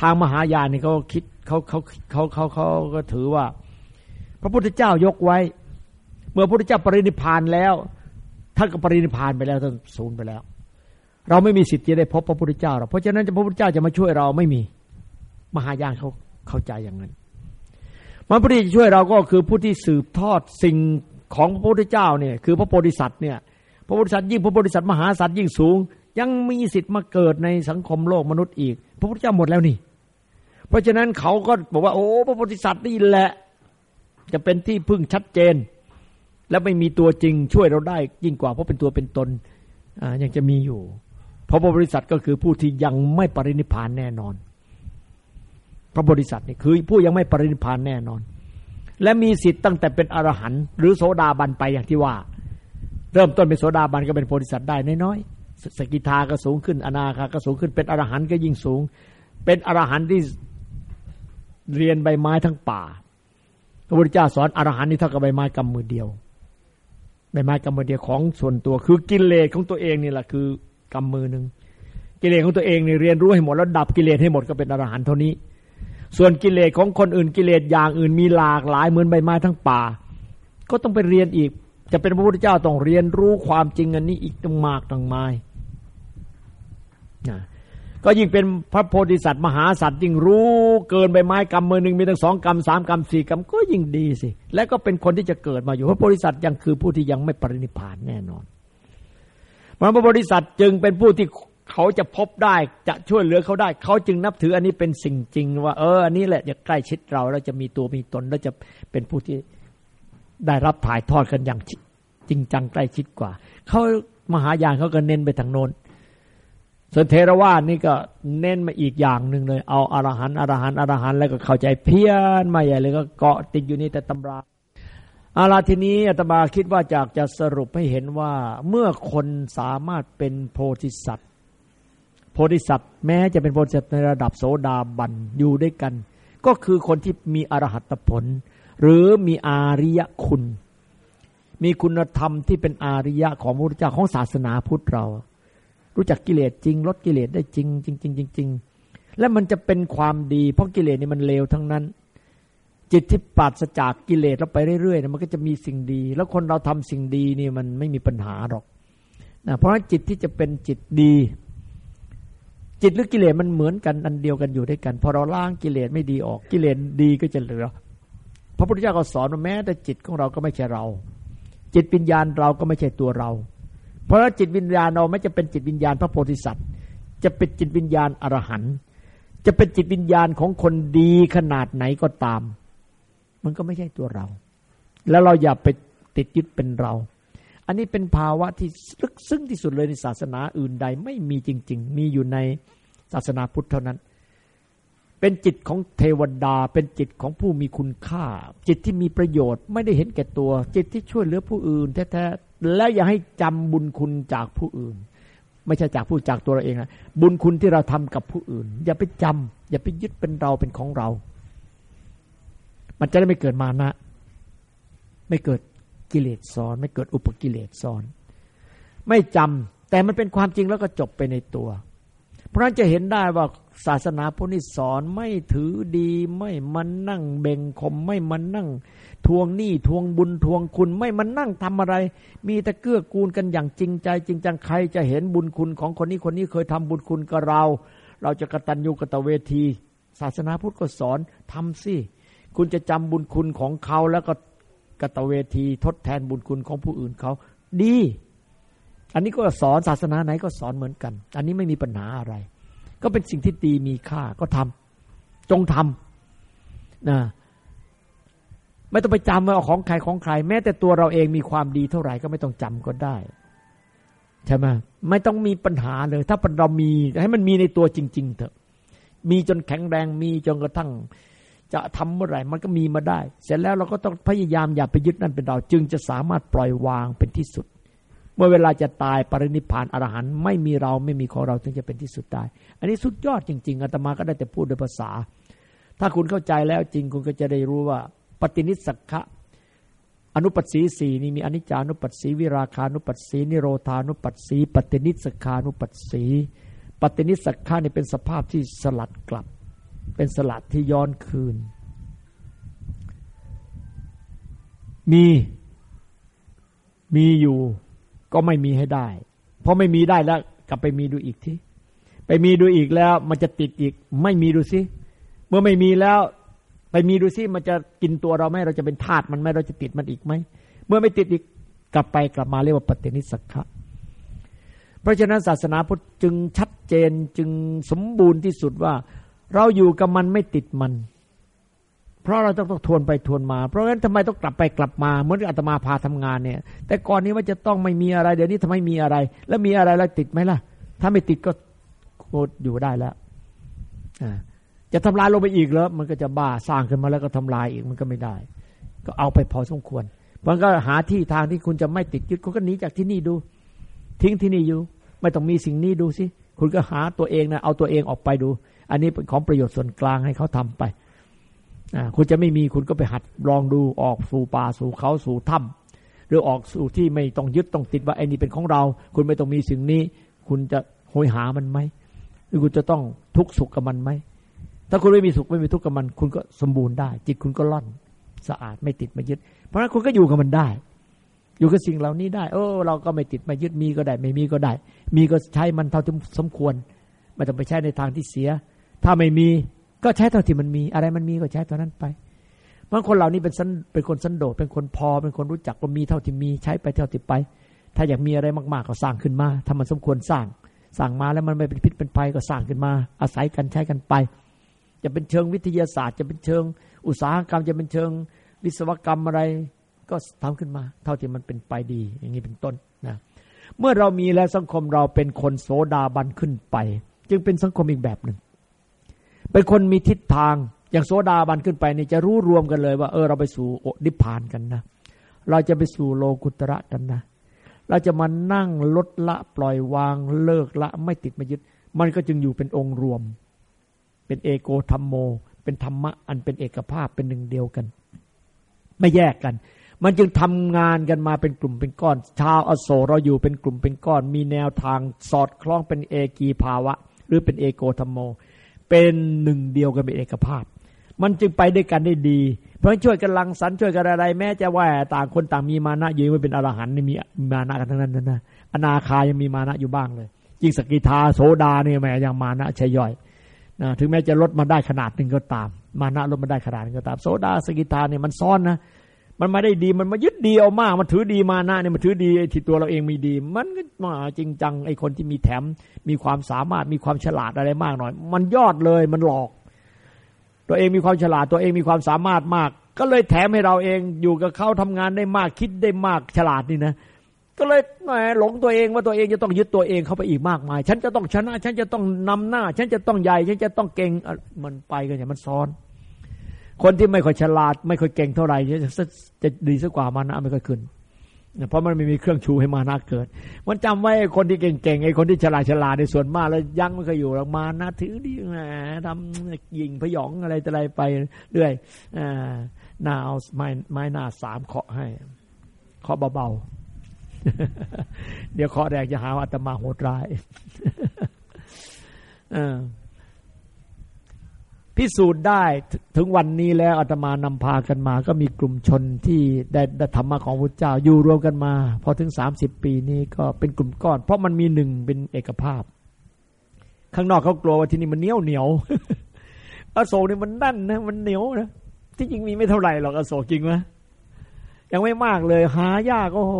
ทางมหายานนี่เขาคิดเขาเขาเขาเขาเขาก็ถือว่า พระพุทธเจ้ายกไว้ เมื่อพระพุทธเจ้าปรินิพานแล้วท่านก็ปรินิพานไปแล้วท่านสูญไปแล้ว เราไม่มีสิทธิ์จะได้พบพระพุทธเจ้าหรอกเพราะฉะนั้นพระพุทธเจ้าจะมาช่วยเราไม่มี มหายานเขาเข้าใจอย่างนั้น มันผู้ที่จะช่วยเราก็คือผู้ที่สืบทอดสิ่งของพระพุทธเจ้าเนี่ยคือพระโพธิสัตว์เนี่ยพระโพธิสัตว์ยิ่งพระโพธิสัตว์มหาสัตว์ยิ่งสูง ยังมีสิทธิ์มาเกิดในสังคมโลกมนุษย์อีก พระพุทธเจ้าหมดแล้วนี่ เพราะฉะนั้นเขาก็บอกว่าโอ้พระโพธิสัตว์นี่แหละ จะเป็นที่พึ่งชัดเจน และไม่มีตัวจริงช่วยเราได้ยิ่งกว่าเพราะเป็นตัวเป็นตนอ่ายังจะมีอยู่ เพราะพระบริษัทก็คือผู้ที่ยังไม่ปรินิพานแน่นอน พระบริษัทนี่คือผู้ยังไม่ปรินิพานแน่นอน และมีสิทธิ์ตั้งแต่เป็นอรหันต์หรือโสดาบันไปอย่างที่ว่า เริ่มต้นเป็นโสดาบันก็เป็นโพธิสัตว์ได้น้อยๆสกิทาก็สูงขึ้นอนาคาก็สูงขึ้นเป็นอรหันต์ก็ยิ่งสูง เป็นอรหันต์ที่เรียนใบไม้ทั้งป่าพระพุทธเจ้าสอนอรหันต์นี่เท่ากับใบไม้กำมือเดียวใบไม้กำมือเดียวของส่วนตัว คือกิเลสของตัวเองนี่แหละคือกำมือหนึ่งกิเลสของตัวเองนี่เรียนรู้ให้หมดแล้วดับกิเลสให้หมดก็เป็นอรหันต์เท่านี้ ส่วนกิเลสของคนอื่นกิเลสอย่างอื่นมีหลากหลายเหมือนใบไม้ทั้งป่า ก็ต้องไปเรียนอีก จะเป็นพระพุทธเจ้าต้องเรียนรู้ความจริงอันนี้อีกตั้งมากตั้งมายนะก็ยิ่งเป็นพระโพธิสัตว์มหาสัตว์ยิ่งรู้เกินใบไม้กำมือหนึ่งมีตั้งสองกำสามกำสี่กำก็ยิ่งดีสิ และก็เป็นคนที่จะเกิดมาอยู่พระโพธิสัตว์ยังคือผู้ที่ยังไม่ปรินิพานแน่นอนพระโพธิสัตว์จึงเป็นผู้ที่ เขาจะพบได้จะช่วยเหลือเขาได้ เขาจึงนับถืออันนี้เป็นสิ่งจริง ว่า เอออันนี้แหละจะใกล้ชิดเราแล้วจะมีตัวมีตนแล้วจะเป็นผู้ที่ได้รับถ่ายทอดกันอย่างจริงจังใกล้ชิดกว่า เขามหายานเขาก็เน้นไปทางโน้นส่วนเทรวาสนี่ก็เน้นมาอีกอย่างหนึ่งเลย เอาอารหันอรหันอรหันแล้วก็เข้าใจเพี้ยนมาใหญ่เลยก็เกาะติดอยู่นี่แต่ตำราอาลาทีนี้อาตมาคิดว่าจากจะสรุปให้เห็นว่า เมื่อคนสามารถเป็นโพธิสัตว์ โพธิสัตว์แม้จะเป็นโพธิสัตว์ในระดับโสดาบันอยู่ด้วยกัน ก็คือคนที่มีอรหัตผล หรือมีอาริยคุณ มีคุณธรรมที่เป็นอาริยะของพระพุทธเจ้าของศาสนาพุทธเรา รู้จักกิเลสจริง ลดกิเลสได้จริง จริงจริงจริงและมันจะเป็นความดีเพราะกิเลสนี่มันเลวทั้งนั้น จิตที่ปราศจากกิเลสเราไปเรื่อยๆมันก็จะมีสิ่งดี แล้วคนเราทำสิ่งดีนี่มันไม่มีปัญหาหรอกนะเพราะฉะนั้นจิตที่จะเป็นจิตดี จิตหรือกิเลสมันเหมือนกันอันเดียวกันอยู่ด้วยกันพอเราล้างกิเลสไม่ดีออกกิเลสดีก็จะเหลือ พระพุทธเจ้าก็สอนว่าแม้ แต่จิตของเราก็ไม่ใช่เรา จิตวิญญาณเราก็ไม่ใช่ตัวเรา เพราะจิตวิญญาณเราไม่จะเป็นจิตวิญญาณพระโพธิสัตว์ จะเป็นจิตวิญญาณอรหันต์จะเป็นจิตวิญญาณของคนดีขนาดไหนก็ตาม มันก็ไม่ใช่ตัวเรา แล้วเราอย่าไปติดยึดเป็นเรา อันนี้เป็นภาวะที่ลึกซึ้งที่สุดเลยในศาสนาอื่นใดไม่มีจริง ๆ มีอยู่ในศาสนาพุทธเท่านั้น เป็นจิตของเทวดา เป็นจิตของผู้มีคุณค่า จิตที่มีประโยชน์ไม่ได้เห็นแก่ตัว จิตที่ช่วยเหลือผู้อื่นแท้ๆและอย่าให้จำบุญคุณจากผู้อื่น ไม่ใช่จากผู้จากตัวเราเองนะบุญคุณที่เราทำกับผู้อื่น อย่าไปจำอย่าไปยึดเป็นเราเป็นของเรา มันจะได้ไม่เกิดมานะ ไม่เกิด กิเลสซ้อน ไม่เกิดอุปกิเลสซ้อน ไม่จำแต่มันเป็นความจริงแล้วก็จบไปในตัว เพราะนั้นจะเห็นได้ว่าศาสนาพุทธสอนไม่ถือดีไม่มันนั่งเบ่งคมไม่มันนั่ง ทวงหนี้ทวงบุญทวงคุณ ไม่มันนั่งทำอะไร มีแต่เกื้อกูลกันอย่างจริงใจ จริงจังใครจะเห็นบุญคุณของคนนี้คนนี้เคยทำบุญคุณกับเรา เราจะกระตัญญูกตะเวที ศาสนาพุทธก็สอนทำสิคุณจะจำบุญคุณของเขาแล้วก็ กตเวที ทดแทนบุญคุณของผู้อื่นเขาดี อันนี้ก็สอนศาสนาไหนก็สอนเหมือนกัน อันนี้ไม่มีปัญหาอะไร ก็เป็นสิ่งที่ดีมีค่าก็ทำจงทำนะไม่ต้องไปจำว่าของใครของใคร แม้แต่ตัวเราเองมีความดีเท่าไหร่ก็ไม่ต้องจำก็ได้ใช่ไหมไม่ต้องมีปัญหาเลย ถ้าเรามีให้มันมีในตัวจริง ๆ เถอะ มีจนแข็งแรงมีจนกระทั่ง จะทำเมื่อไหร่มันก็มีมาได้ เสร็จแล้วเราก็ต้องพยายามอย่าไปยึดนั่นเป็นเรา จึงจะสามารถปล่อยวางเป็นที่สุด เมื่อเวลาจะตายปรินิพานอรหันต์ไม่มีเราไม่มีของเราถึงจะเป็นที่สุดได้ อันนี้สุดยอดจริง ๆอาตมาก็ได้แต่พูดโดยภาษา ถ้าคุณเข้าใจแล้วจริงคุณก็จะได้รู้ว่า ปฏินิสักขะอนุปัสสีสี่นี่มีอนิจจานุปัสสีวิราคานุปัสสีนิโรธานุปัสสีปฏินิสักขานุปัสสีปฏินิสักขานี่เป็นสภาพที่สลัดกลับ เป็นสลัดที่ย้อนคืน มีมีอยู่ก็ไม่มีให้ได้ เพราะไม่มีได้แล้ว กลับไปมีดูอีกทีไปมีดูอีกแล้ว มันจะติดอีก ไม่มีดูสิเมื่อไม่มีแล้ว ไปมีดูสิมันจะกินตัวเราไหมเราจะเป็นทาสมันไหมเราจะติดมันอีกไหมเมื่อไม่ติดอีกกลับไปกลับมาเรียกว่าปฏินิสักะเพราะฉะนั้นศาสนาพุทธจึงชัดเจนจึงสมบูรณ์ที่สุดว่า เราอยู่กับมันไม่ติดมัน เพราะเราต้องต้องทวนไปทวนมา เพราะงั้นทำไมต้องกลับไปกลับมาเหมือนอาตมาพาทำงานเนี่ย แต่ก่อนนี้ว่าจะต้องไม่มีอะไร เดี๋ยวนี้ทำไมมีอะไร แล้วมีอะไรแล้วติดไหมล่ะ ถ้าไม่ติดก็โคตรอยู่ได้แล้วจะทำลายลงไปอีกแล้ว มันก็จะบ้าสร้างขึ้นมาแล้วก็ทำลายอีกมันก็ไม่ได้ ก็เอาไปพอสมควรมันก็หาที่ทางที่คุณจะไม่ติดยึดคุณก็หนีจากที่นี่ดู ทิ้งที่นี่อยู่ ไม่ต้องมีสิ่งนี้ดูสิคุณก็หาตัวเองนะเอาตัวเองออกไปดู อันนี้เป็นของประโยชน์ส่วนกลางให้เขาทำไปคุณจะไม่มีคุณก็ไปหัดลองดูออกสู่ป่าสู่เขาสู่ถ้าหรือออกสู่ที่ไม่ต้องยึดต้องติดว่าไอ้นี่เป็นของเรา คุณไม่ต้องมีสิ่งนี้ คุณจะโหยหามันไหมหรือคุณจะต้องทุกข์สุขกับมันไหมถ้าคุณไม่มีสุขไม่มีทุกข์กับมัน คุณก็สมบูรณ์ได้ จิตคุณก็ล่อนสะอาดไม่ติดไม่ยึด เพราะฉะนั้นคุณก็อยู่กับมันได้ อยู่กับสิ่งเหล่านี้ได้โอ้เราก็ไม่ติดไม่ยึดมีก็ได้ ไม่มีก็ได้ มีก็ใช้มันเท่าที่สมควรไม่ต้องไปใช้ในทางที่เสีย ถ้าไม่มีก็ใช้เท่าที่มันมี อะไรมันมีก็ใช้เท่านั้นไปบางคนเหล่านี้เป็นสันเป็นคนสันโดษเป็นคนพอ เป็นคนรู้จักว่ามีเท่าที่มีใช้ไปเท่าที่ไป ถ้าอยากมีอะไรมากๆก็สร้างขึ้นมาถ้ามันสมควรสร้างสั่งมาแล้วมันไม่เป็นพิษเป็นภัยก็สร้างขึ้นมา อาศัยกันใช้กันไป จะเป็นเชิงวิทยาศาสตร์ จะเป็นเชิงอุตสาหกรรม จะเป็นเชิงวิศวกรรมอะไร ก็ทำขึ้นมา เท่าที่มันเป็นไปดี อย่างนี้เป็นต้นนะเมื่อเรามีแล้วสังคมเราเป็นคนโสดาบันขึ้นไป จึงเป็นสังคมอีกแบบหนึ่ง เป็นคนมีทิศทาง อย่างโสดาบันขึ้นไปนี่จะรู้รวมกันเลยว่า เออเราไปสู่นิพพานกันนะ เราจะไปสู่โลกุตระกันนะ เราจะมานั่งลดละปล่อยวางเลิกละไม่ติดไม่ยึด มันก็จึงอยู่เป็นองค์รวม เป็นเอโกธรรมโม เป็นธรรมะอันเป็นเอกภาพเป็นหนึ่งเดียวกัน ไม่แยกกันมันจึงทำงานกันมาเป็นกลุ่มเป็นก้อน ชาวอโศเราอยู่เป็นกลุ่มเป็นก้อน มีแนวทางสอดคล้องเป็นเอกีภาวะ หรือเป็นเอโกธรรมโม เป็นหนึ่งเดียวกันเป็นเอกภาพ มันจึงไปด้วยกันได้ดี เพราะช่วยกันลังสรรช่วยกันอะไร แม้จะว่าต่างคนต่างมีมานะยืนไว้เป็นอรหันต์นี่มีมานะกันทั้งนั้นนะอนาคายังมีมานะอยู่บ้างเลยยิ่งสกิทาโสดาเนี่ยแม้ยังมานะชัยย่อยนะถึงแม้จะลดมาได้ขนาดหนึ่งก็ตาม มานะลดมาได้ขนาดนึงก็ตาม โสดาสกิทาเนี่ยมันซ้อนนะ มันมาได้ดีมันมายึดดีเอามากมันถือดีมาหนะเนี่ยมันถือดีที่ตัวเราเองมีดี มันก็มาจริงจังไอ้คนที่มีแถม มีความสามารถมีความฉลาดอะไรมากหน่อย มันยอดเลยมันหลอก ตัวเองมีความฉลาดตัวเองมีความสามารถมาก ก็เลยแถมให้เราเองอยู่กับเขาทำงานได้มากคิดได้มากฉลาดนี่นะก็เลยแหมหลงตัวเองว่าตัวเองจะต้องยึดตัวเองเข้าไปอีกมากมาย ฉันจะต้องชนะ ฉันจะต้องนำหน้า ฉันจะต้องใหญ่ ฉันจะต้องเก่งมันไปกันอย่างมันซ้อน คนที่ไม่ค่อยฉลาด ไม่ค่อยเก่งเท่าไหร่จะจะดีสักกว่ามันะไม่ค่อยขึ้นเพราะมันไม่มีเครื่องชูให้มานะเกิด มันจำไว้คนที่เก่งๆไอ้คนที่ฉลาดฉลาดในส่วนมากแล้วยั้งไม่เคยอยู่หรอกมานะถือดีแหมทำยิงพยองอะไรอะไรไปเรื่อยอ่าหน้าเอาไม้ไม้หน้าสามเคาะให้เคาะเบาๆเดี๋ยวเคาะแรกจะหาว่าอาตมาโหดร้ายอ่า พิสูจน์ได้ถึงวันนี้แล้วอาตมานำพากันมา ก็มีกลุ่มชนที่ได้ได้ธรรมะของพระเจ้าอยู่รวมกันมา พอถึงสามสิบปีนี้ก็เป็นกลุ่มก้อน เพราะมันมีหนึ่งเป็นเอกภาพ ข้างนอกเขากลัวว่าที่นี่มันเหนียวเหนียวอโศกนี่มันนั่นนะมันเหนียวนะที่จริงมีไม่เท่าไหร่หรอกอโศกจริงไหมยังไม่มากเลย หายากโอ้โห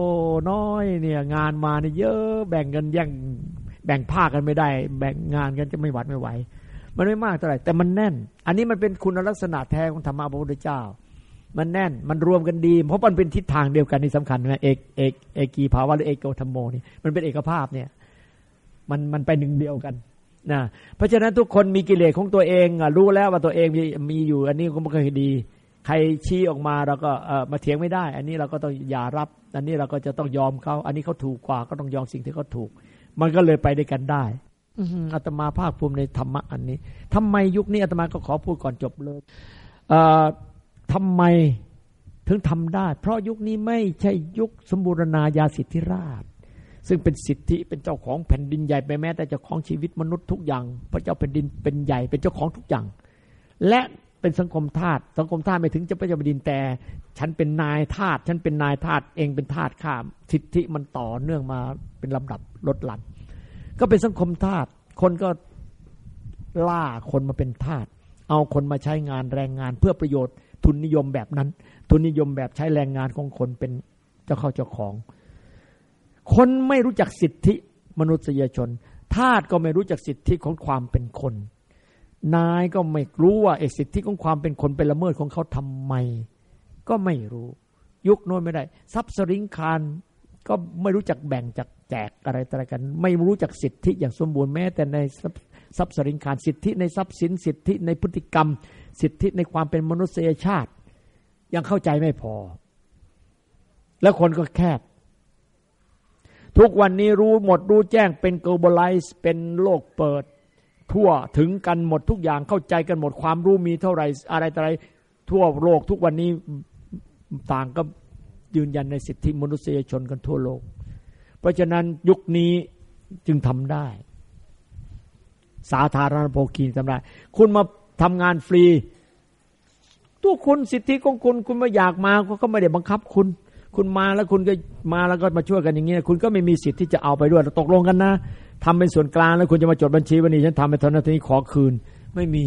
น้อยเนี่ย งานมาเนี่ยเยอะแบ่งกันยังแบ่งภาคกันไม่ได้ แบ่งงานกันจะไม่หวัดไม่ไหว มันไม่มากเท่าไหร่แต่มันแน่น อันนี้มันเป็นคุณลักษณะแท้ของธรรมะพระพุทธเจ้า มันแน่นมันรวมกันดี เพราะมันเป็นทิศทางเดียวกันนี่สำคัญนะเอกเอกเอกีภาวะหรือเอกโกธรรมโมนี่มันเป็นเอกภาพเนี่ย มันมันไปหนึ่งเดียวกันนะเพราะฉะนั้นทุกคนมีกิเลสของตัวเองรู้แล้วว่าตัวเองมีมีอยู่ อันนี้ก็ไม่เคยดี ใครชี้ออกมาเราก็มาเถียงไม่ได้ อันนี้เราก็ต้องอย่ารับ อันนี้เราก็จะต้องยอมเขาอันนี้เขาถูกกว่าก็ต้องยอมสิ่งที่เขาถูก มันก็เลยไปด้วยกันได้ อาตมาภาคภูมิในธรรมะอันนี้ทำไมยุคนี้อาตมาก็ขอพูดก่อนจบเลยทำไมถึงทำได้ เพราะยุคนี้ไม่ใช่ยุคสมบูรณาญาสิทธิราช ซึ่งเป็นสิทธิเป็นเจ้าของแผ่นดินใหญ่ไปแม้ แต่เจ้าของชีวิตมนุษย์ทุกอย่าง พระเจ้าแผ่นดินเป็นใหญ่เป็นเจ้าของทุกอย่าง และเป็นสังคมทาสสังคมทาสไม่ถึงจะพระเจ้าแผ่นดินแต่ ฉันเป็นนายทาสฉันเป็นนายทาสเองเป็นทาสข้าม สิทธิมันต่อเนื่องมาเป็นลำดับลดหลั่น ก็เป็นสังคมทาสคนก็ล่าคนมาเป็นทาสเอาคนมาใช้งานแรงงานเพื่อประโยชน์ทุนนิยมแบบนั้น ทุนนิยมแบบใช้แรงงานของคนเป็นเจ้าเข้าเจ้าของ คนไม่รู้จักสิทธิมนุษยชนทาสก็ไม่รู้จักสิทธิของความเป็นคน นายก็ไม่รู้ว่าเอสิทธิของความเป็นคนเป็นละเมิดของเขาทำไม ก็ไม่รู้ ยุคโน้นไม่ได้ทรัพย์สริงคารก็ไม่รู้จักแบ่งจาก แจกอะไรต่างกัน ไม่รู้จักสิทธิอย่างสมบูรณ์แม้แต่ในทรัพย์สริงคารสิทธิในทรัพย์สินสิทธิในพฤติกรรม สิทธิในความเป็นมนุษยชาติ ยังเข้าใจไม่พอ แล้วคนก็แคบ ทุกวันนี้รู้หมดรู้แจ้งเป็น globalize เป็นโลกเปิด ทั่วถึงกันหมดทุกอย่างเข้าใจกันหมดความรู้มีเท่าไหร่อะไรต่ออะไร ทั่วโลกทุกวันนี้ต่างก็ยืนยันในสิทธิมนุษยชนกันทั่วโลก เพราะฉะนั้นยุคนี้จึงทำได้ สาธารณโภคีทำได้ คุณมาทำงานฟรี ตัวคุณสิทธิของคุณ คุณมาอยากมาก็ไม่ได้บังคับคุณ คุณมาแล้วคุณก็มาแล้วก็มาช่วยกันอย่างนี้คุณก็ไม่มีสิทธิ์ที่จะเอาไปด้วยตกลงกันนะทำเป็นส่วนกลางแล้วคุณจะมาจดบัญชีวันนี้ฉันทำไปเท่านั้นทีนี้ขอคืน ไม่มี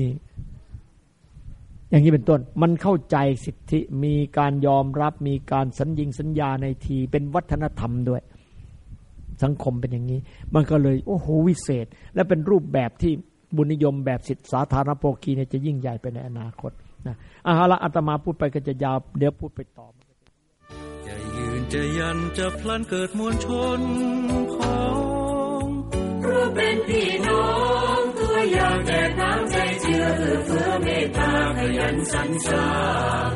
อย่างนี้เป็นต้น มันเข้าใจสิทธิมีการยอมรับ มีการสัญญิงสัญญาในทีเป็นวัฒนธรรมด้วย สังคมเป็นอย่างนี้ มันก็เลยโอ้โหวิเศษ และเป็นรูปแบบที่บุญนิยมแบบสิทธิสาธารณโภคีเนี่ยจะยิ่งใหญ่ไปในอนาคตนะอาหาละอาตมาพูดไปก็จะยาวเดี๋ยวพูดไปต่อจะยืนจะยันจะพลันเกิดมวลชนของรู้เป็นพี่น้องตัวอย่างแจกน้ำใจเชื่อเอื้อเฟื้อเมตตาขยันสรรสร้าง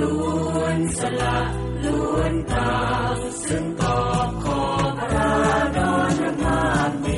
ล้วนสละ ล้วนต่างซึ่งตอบขอพระดอนมากมี